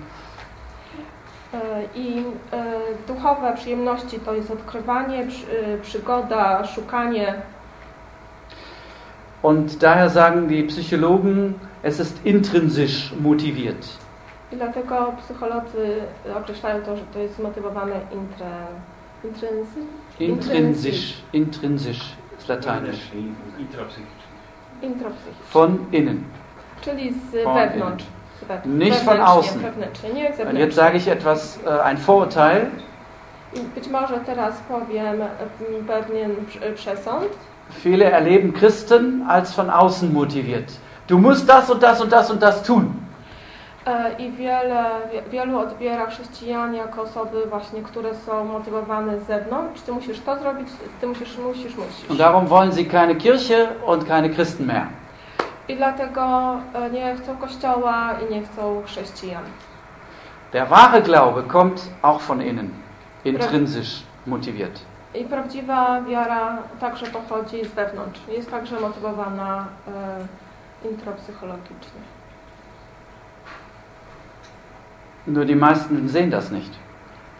Speaker 4: E, I e, duchowe przyjemności to jest odkrywanie, e, przygoda, szukanie.
Speaker 3: Und daher sagen die Psychologen, es ist intrinsisch motiviert.
Speaker 4: I dlatego psycholodzy określają to, że to jest zmotywowane intre, intrynzy,
Speaker 3: Intrinsisch, intrinsisch ist lateinisch.
Speaker 4: Intropsychicznie,
Speaker 3: Von innen.
Speaker 4: czyli z
Speaker 3: Von
Speaker 4: wewnątrz. wewnątrz.
Speaker 3: Nicht von
Speaker 4: Wewnętrznie,
Speaker 3: außen.
Speaker 4: Wewnętrznie, nie
Speaker 3: Und jetzt sage ich etwas, äh, ein Vorurteil.
Speaker 4: I Być może teraz powiem mm, pewien prz- przesąd.
Speaker 3: Viele erleben Christen als von außen motiviert. Du musst das und das und das und das tun.
Speaker 4: E, I wiele, wie- wielu odbiera chrześcijan jako osoby właśnie, które są motywowane z zewnątrz. Ty musisz to zrobić, ty musisz, musisz,
Speaker 3: Und
Speaker 4: musisz.
Speaker 3: darum wollen sie keine Kirche und keine Christen mehr.
Speaker 4: I dlatego e, nie chcą kościoła i nie chcą chrześcijan.
Speaker 3: Der wahre Glaube kommt auch von innen, intrinsisch motiviert.
Speaker 4: I prawdziwa wiara także pochodzi z wewnątrz. Jest także motywowana e, intropsychologicznie.
Speaker 3: Nur die meisten sehen das nicht.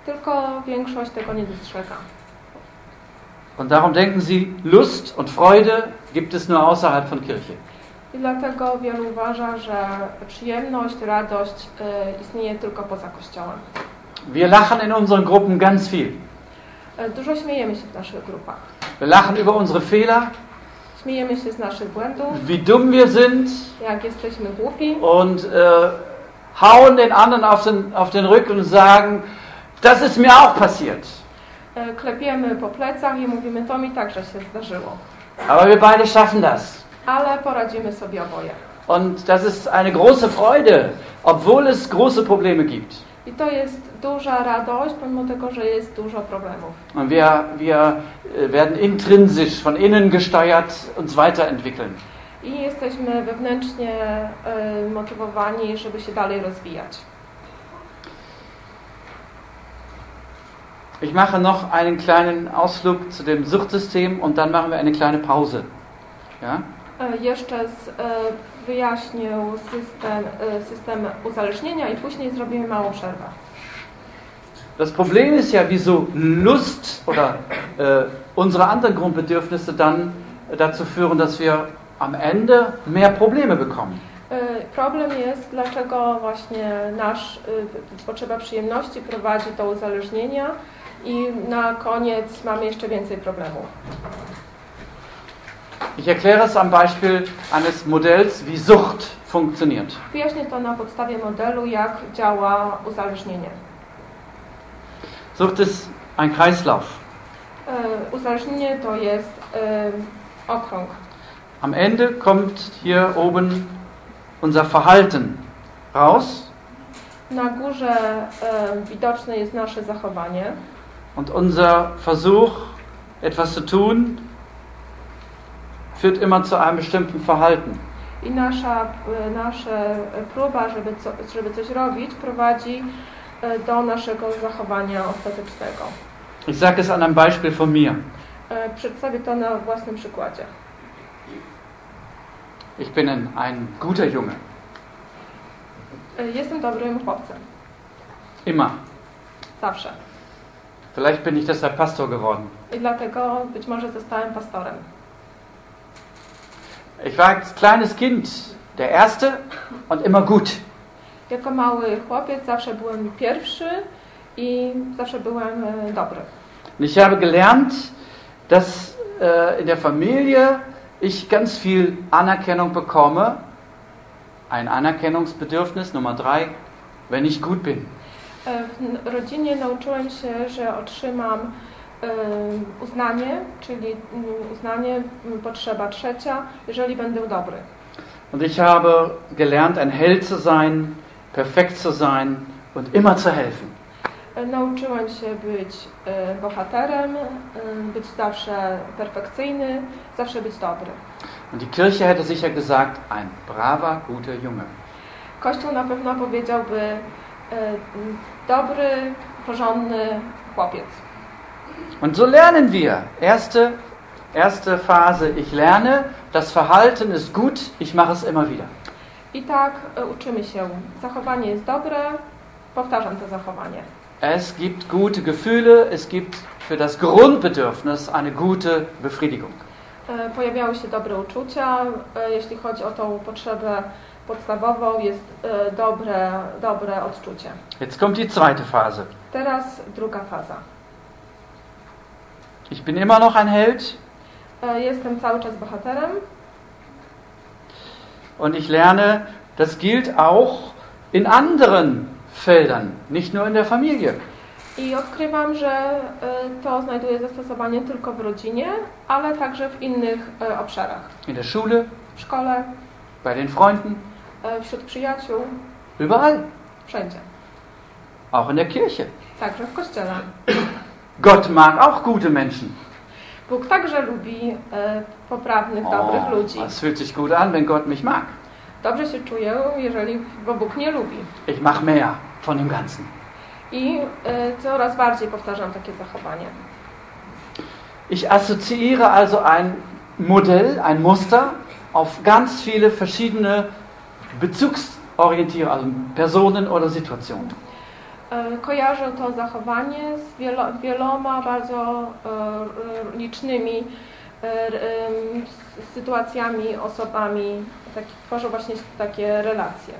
Speaker 4: Tylko większość tego nie dostrzega.
Speaker 3: Und darum denken sie, Lust und Freude gibt es nur außerhalb von Kirche.
Speaker 4: I dlatego wielu uważa, że przyjemność, radość e, istnieje tylko poza Kościołem.
Speaker 3: Wir lachen in unseren Gruppen ganz viel.
Speaker 4: E, Dużo śmiejemy się w naszych grupach.
Speaker 3: Wir lachen über unsere Fehler,
Speaker 4: Śmiejemy się z naszych błędów,
Speaker 3: wie dumm wir sind
Speaker 4: jak jesteśmy głupi
Speaker 3: und äh, hauen den anderen auf den, auf den Rücken und sagen, das ist mir auch passiert.
Speaker 4: E, klepiemy po plecach i mówimy, to mi także się zdarzyło.
Speaker 3: Aber wir beide schaffen das.
Speaker 4: Ale poradzimy sobie oboje.
Speaker 3: Und das ist eine große Freude, obwohl es große Probleme gibt.
Speaker 4: I to jest duża radość, pomimo tego, że jest dużo problemów.
Speaker 3: Und wir, wir äh, werden intrinsisch, von innen gesteuert, uns weiterentwickeln.
Speaker 4: I jesteśmy wewnętrznie e, motywowani, żeby się dalej rozwijać.
Speaker 3: Ich mache noch einen kleinen Ausflug zu dem Suchtsystem und dann machen wir eine kleine Pause. Ja?
Speaker 4: E, Jeszcze z, e, wyjaśnię system, system uzależnienia i później zrobimy małą przerwę.
Speaker 3: Das Problem ist ja, wieso Lust oder äh, unsere anderen Grundbedürfnisse dann dazu führen, dass wir am Ende mehr Probleme bekommen.
Speaker 4: E, Problem jest, dlaczego właśnie nasz e, potrzeba przyjemności prowadzi do uzależnienia i na koniec mamy jeszcze więcej problemów.
Speaker 3: Ich erkläre es am Beispiel eines Modells, wie Sucht funktioniert.
Speaker 4: Wyjaśnię to na podstawie modelu, jak działa uzależnienie.
Speaker 3: Sucht ist ein Kreislauf.
Speaker 4: E, Uzależnienie to jest okrąg.
Speaker 3: Am Ende kommt hier oben unser Verhalten raus
Speaker 4: Na górze e, widoczne jest nasze zachowanie
Speaker 3: und unser Versuch, etwas zu tun, führt immer zu einem bestimmten Verhalten.
Speaker 4: i nasza, e, nasza próba, żeby, co, żeby coś robić, prowadzi e, do naszego zachowania ostatecznego.
Speaker 3: Ich sage es an einem Beispiel von mir.
Speaker 4: E, Przedstawię to na własnym przykładzie.
Speaker 3: Ich bin ein, ein guter Junge.
Speaker 4: Jestem dobrym chłopcem.
Speaker 3: Immer.
Speaker 4: Zawsze.
Speaker 3: Vielleicht bin ich deshalb Pastor geworden.
Speaker 4: I dlatego być może zostałem pastorem.
Speaker 3: Ich war als kleines Kind der Erste und immer gut.
Speaker 4: Jako mały chłopiec zawsze byłem pierwszy i zawsze byłem e, dobry.
Speaker 3: Und ich habe gelernt, dass äh, in der Familie ich ganz viel Anerkennung bekomme. Ein Anerkennungsbedürfnis Nummer drei, wenn ich gut bin.
Speaker 4: W rodzinie nauczyłem się, że otrzymam e, uznanie, czyli mm, uznanie, mm, potrzeba trzecia, jeżeli będę dobry.
Speaker 3: Und ich habe gelernt, ein Held zu sein, perfekt zu sein und immer zu helfen.
Speaker 4: E, Nauczyłem się być e, bohaterem, e, być zawsze perfekcyjny, zawsze być dobry.
Speaker 3: Und die Kirche hätte sicher gesagt, ein braver, guter Junge.
Speaker 4: Kościół na pewno powiedziałby dobry, porządny chłopiec.
Speaker 3: Und so lernen wir. Erste, erste Phase, ich lerne, das Verhalten ist gut, ich mache es immer wieder.
Speaker 4: I tak uczymy się. Zachowanie jest dobre, powtarzam to zachowanie.
Speaker 3: Es gibt gute Gefühle, es gibt für das Grundbedürfnis eine gute Befriedigung.
Speaker 4: E, Pojawiały się dobre uczucia. E, Jeśli chodzi o tą potrzebę podstawową, jest e, dobre, dobre odczucie.
Speaker 3: Jetzt kommt die zweite Phase.
Speaker 4: Teraz druga faza.
Speaker 3: Ich bin immer noch ein Held
Speaker 4: Jestem cały czas bohaterem
Speaker 3: und ich lerne, das gilt auch in anderen Feldern, nicht nur in der Familie.
Speaker 4: i odkrywam, że e, to znajduje zastosowanie tylko w rodzinie, ale także w innych e, obszarach.
Speaker 3: In der Schule,
Speaker 4: W szkole,
Speaker 3: bei den Freunden,
Speaker 4: e, wśród przyjaciół,
Speaker 3: überall,
Speaker 4: wszędzie.
Speaker 3: auch in der Kirche.
Speaker 4: Także w kościele.
Speaker 3: Gott mag auch gute Menschen.
Speaker 4: Bóg także lubi poprawnych, dobrych ludzi.
Speaker 3: es fühlt sich gut an, wenn Gott mich mag.
Speaker 4: Dobrze się czuję, jeżeli go Bóg nie lubi.
Speaker 3: Ich mache mehr von dem Ganzen.
Speaker 4: I e, coraz bardziej powtarzam takie zachowanie.
Speaker 3: Ich assoziiere also ein Modell, ein Muster auf ganz viele verschiedene Bezugsorientierungen, also Personen oder Situationen.
Speaker 4: E, Kojarzę to zachowanie z wielo, wieloma bardzo e, licznymi sytuacjami, osobami, tak, tworzą właśnie takie relacje.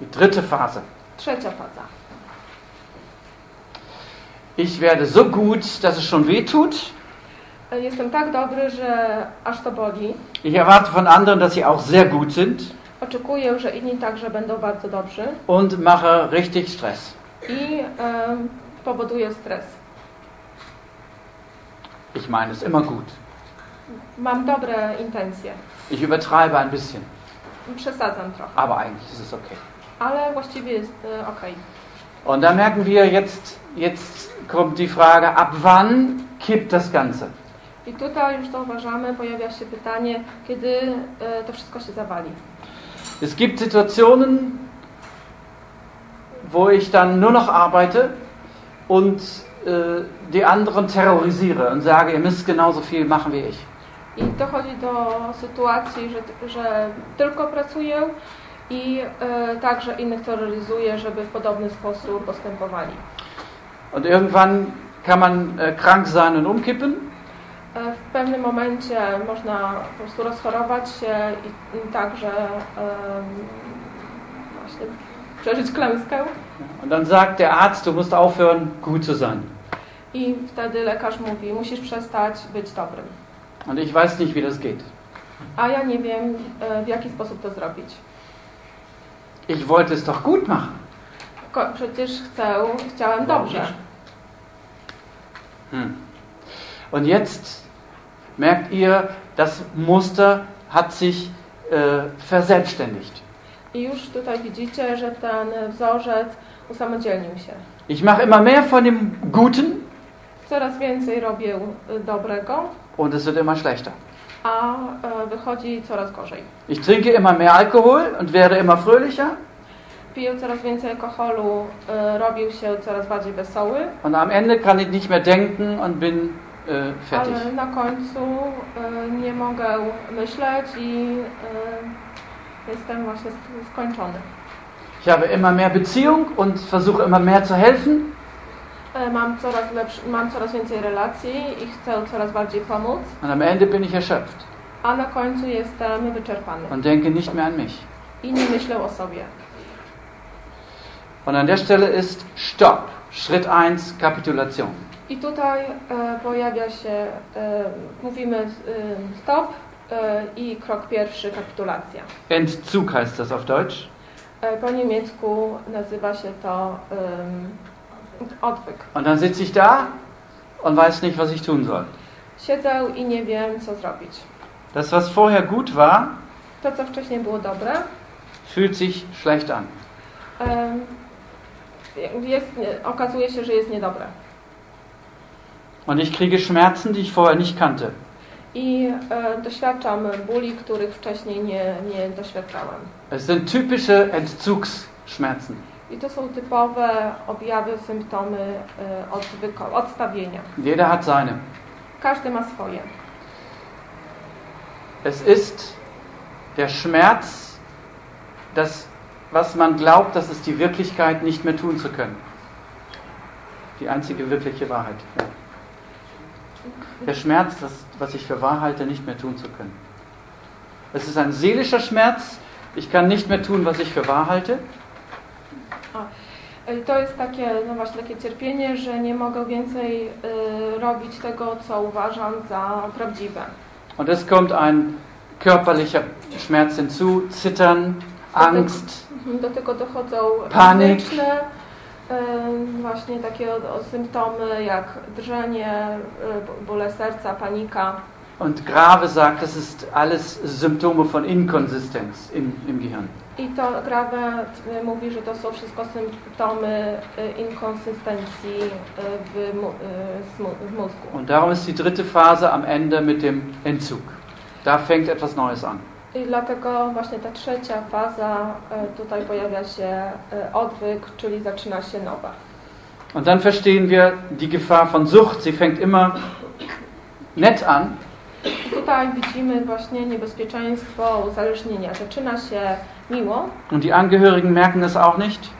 Speaker 3: Die dritte Phase.
Speaker 4: Trzecia faza.
Speaker 3: Ich werde so gut, dass es schon weh tut.
Speaker 4: E, Jestem tak dobry, że aż to boli.
Speaker 3: Ich erwarte von anderen, dass sie auch sehr gut sind
Speaker 4: Oczekuję, że inni także będą bardzo dobrzy
Speaker 3: und mache richtig Stress.
Speaker 4: i em, powoduję stres.
Speaker 3: Ich meine es immer gut.
Speaker 4: Mam dobre intencje.
Speaker 3: Ich übertreibe ein bisschen,
Speaker 4: Przesadzam trochę,
Speaker 3: aber eigentlich ist es okay.
Speaker 4: Ale właściwie jest e, ok.
Speaker 3: Und da merken wir jetzt, jetzt kommt die Frage, ab wann kippt das Ganze?
Speaker 4: I tutaj już zauważamy, pojawia się pytanie, kiedy e, to wszystko się zawali.
Speaker 3: Es gibt Situationen, wo ich dann nur noch arbeite und äh, die anderen terrorisiere und sage, ihr müsst genauso viel machen wie ich.
Speaker 4: I dochodzi do sytuacji, że, że tylko pracuję i e, także innych terroryzuję, żeby w podobny sposób postępowali.
Speaker 3: Und irgendwann kann man äh, krank sein und umkippen.
Speaker 4: E, w pewnym momencie można po prostu rozchorować się i, także właśnie przeżyć klęskę.
Speaker 3: Und dann sagt der Arzt, du musst aufhören, gut zu sein.
Speaker 4: I wtedy lekarz mówi, musisz przestać być dobrym.
Speaker 3: Und ich weiß nicht, wie das geht.
Speaker 4: A ja nie wiem, e, w jaki sposób to zrobić.
Speaker 3: Ich wollte es doch gut machen.
Speaker 4: Przecież chcę, chciałem dobrze.
Speaker 3: Hm. Und jetzt merkt ihr, das Muster hat sich äh, verselbstständigt.
Speaker 4: I już tutaj widzicie, że ten wzorzec usamodzielnił się.
Speaker 3: Ich mache immer mehr von dem Guten
Speaker 4: Coraz więcej robię dobrego,
Speaker 3: und es wird immer schlechter.
Speaker 4: A e, wychodzi coraz gorzej.
Speaker 3: Ich trinke immer mehr Alkohol und werde immer fröhlicher
Speaker 4: Piję coraz więcej alkoholu, e, robił się coraz bardziej wesoły,
Speaker 3: und am Ende kann ich nicht mehr denken und bin äh, fertig.
Speaker 4: ale na końcu nie mogę myśleć i jestem właśnie sk- skończony.
Speaker 3: Ich habe immer mehr Beziehung und versuche immer mehr zu helfen
Speaker 4: Mam coraz, lepszy, mam coraz więcej relacji i chcę coraz bardziej pomóc,
Speaker 3: und am Ende bin ich erschöpft
Speaker 4: a na końcu jestem wyczerpany
Speaker 3: und denke nicht mehr an mich.
Speaker 4: i nie myślę o sobie.
Speaker 3: Und an der Stelle ist Stopp. Schritt 1, Kapitulation.
Speaker 4: I tutaj e, pojawia się, e, mówimy e, stop e, i krok pierwszy kapitulacja.
Speaker 3: Entzug heißt das auf Deutsch.
Speaker 4: E, po niemiecku nazywa się to odwyk.
Speaker 3: Und dann sitze ich da und weiß nicht, was ich tun soll.
Speaker 4: Siedzę i nie wiem, co zrobić.
Speaker 3: Das, was vorher gut war,
Speaker 4: To, co wcześniej było dobre,
Speaker 3: fühlt sich schlecht an.
Speaker 4: jest, okazuje się, że jest niedobre.
Speaker 3: Und ich kriege Schmerzen, die ich vorher nicht kannte.
Speaker 4: I e, doświadczam bóli, których wcześniej nie, nie doświadczałem.
Speaker 3: Es sind typische Entzugsschmerzen.
Speaker 4: I to są typowe objawy, symptomy e, odwyko, odstawienia.
Speaker 3: Jeder hat seine.
Speaker 4: Każdy ma swoje.
Speaker 3: Es ist der Schmerz, das, was man glaubt, dass es die Wirklichkeit nicht mehr tun zu können. Die einzige wirkliche Wahrheit. Ja. Der Schmerz, das, was ich für wahr halte, nicht mehr tun zu können. Es ist ein seelischer Schmerz. Ich kann nicht mehr tun, was ich für wahr halte.
Speaker 4: E, To jest takie, no właśnie takie cierpienie, że nie mogę więcej e, robić tego, co uważam za prawdziwe.
Speaker 3: Und es kommt ein körperlicher Schmerz hinzu, Zittern, Angst,
Speaker 4: Mhm, Do tego dochodzą
Speaker 3: Panik.
Speaker 4: fizyczne e, właśnie takie symptomy jak drżenie, bóle serca, panika.
Speaker 3: Und Grave sagt, das ist alles Symptome von Inkonsistenz im, im Gehirn.
Speaker 4: I to Grave e, mówi, że to są wszystko symptomy e, inkonsystencji e, w, w mózgu.
Speaker 3: Und darum ist die dritte Phase am Ende mit dem Entzug. Da fängt etwas Neues an.
Speaker 4: I dlatego właśnie ta trzecia faza, tutaj pojawia się odwyk, czyli zaczyna się nowa.
Speaker 3: Und dann verstehen wir die Gefahr von Sucht. Sie fängt immer nett an
Speaker 4: I tutaj widzimy właśnie niebezpieczeństwo uzależnienia. Zaczyna się miło.
Speaker 3: Und die Angehörigen merken es auch nicht,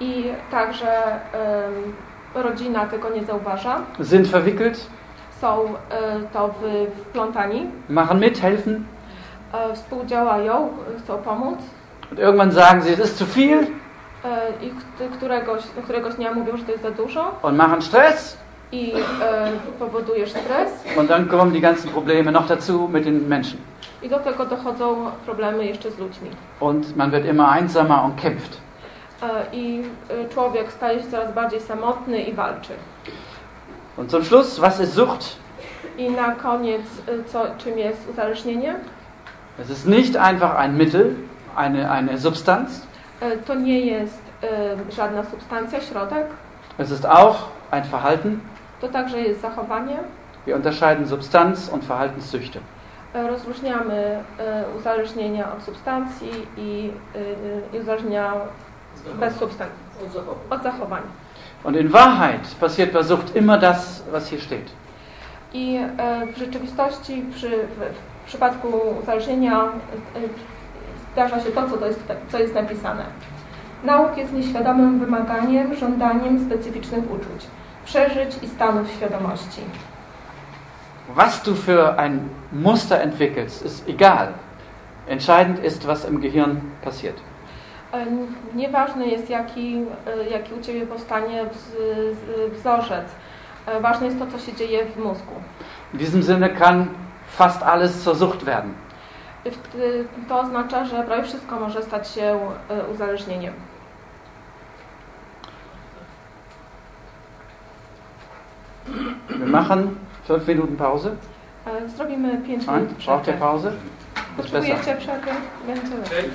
Speaker 4: i także em, rodzina tego nie zauważa.
Speaker 3: sind verwickelt,
Speaker 4: są e, to wy- wplątani,
Speaker 3: machen mit, helfen.
Speaker 4: E, współdziałają, chcą pomóc.
Speaker 3: Und irgendwann sagen sie, es ist zu viel.
Speaker 4: E, i kt- któregoś, któregoś dnia mówią, że to jest za dużo.
Speaker 3: Und machen Stress
Speaker 4: i e, powodujesz stres
Speaker 3: und dann kommen die ganzen Probleme noch dazu mit den Menschen.
Speaker 4: i do tego dochodzą problemy jeszcze z ludźmi.
Speaker 3: Und man wird immer einsamer und kämpft.
Speaker 4: E, I e, człowiek staje się coraz bardziej samotny i walczy.
Speaker 3: Und zum Schluss, was ist Sucht?
Speaker 4: I na koniec, e, co, czym jest uzależnienie?
Speaker 3: Es ist nicht einfach ein Mittel, eine, eine Substanz.
Speaker 4: E, To nie jest żadna substancja, środek.
Speaker 3: Es ist auch ein Verhalten.
Speaker 4: To także jest zachowanie.
Speaker 3: Wir unterscheiden Substanz und Verhaltenssüchte.
Speaker 4: E, Rozróżniamy e, uzależnienia od substancji i, e, uzależnienia bez substancji, od zachowań.
Speaker 3: Und in Wahrheit passiert bei Sucht immer das, was hier steht.
Speaker 4: I w rzeczywistości przy, w, w przypadku uzależnienia zdarza się to, co, to jest, co jest napisane. Nauk jest nieświadomym wymaganiem, żądaniem specyficznych uczuć, przeżyć i stanów świadomości.
Speaker 3: Was du für ein Muster entwickelst, ist egal. Entscheidend ist, was im Gehirn passiert.
Speaker 4: E, Nieważne jest, jaki, e, jaki u Ciebie powstanie wzorzec. E, Ważne jest to, co się dzieje w mózgu.
Speaker 3: In diesem Sinne kann fast alles zur Sucht werden.
Speaker 4: W- To oznacza, że prawie wszystko może stać się uzależnieniem.
Speaker 3: Wir machen fünf Minuten Pause.
Speaker 4: Zrobimy 5
Speaker 3: Nein?
Speaker 4: minut
Speaker 3: Braucht ihr
Speaker 4: przerwy.
Speaker 3: Pause?
Speaker 4: Potrzebujecie przerwy? Będzie lepiej.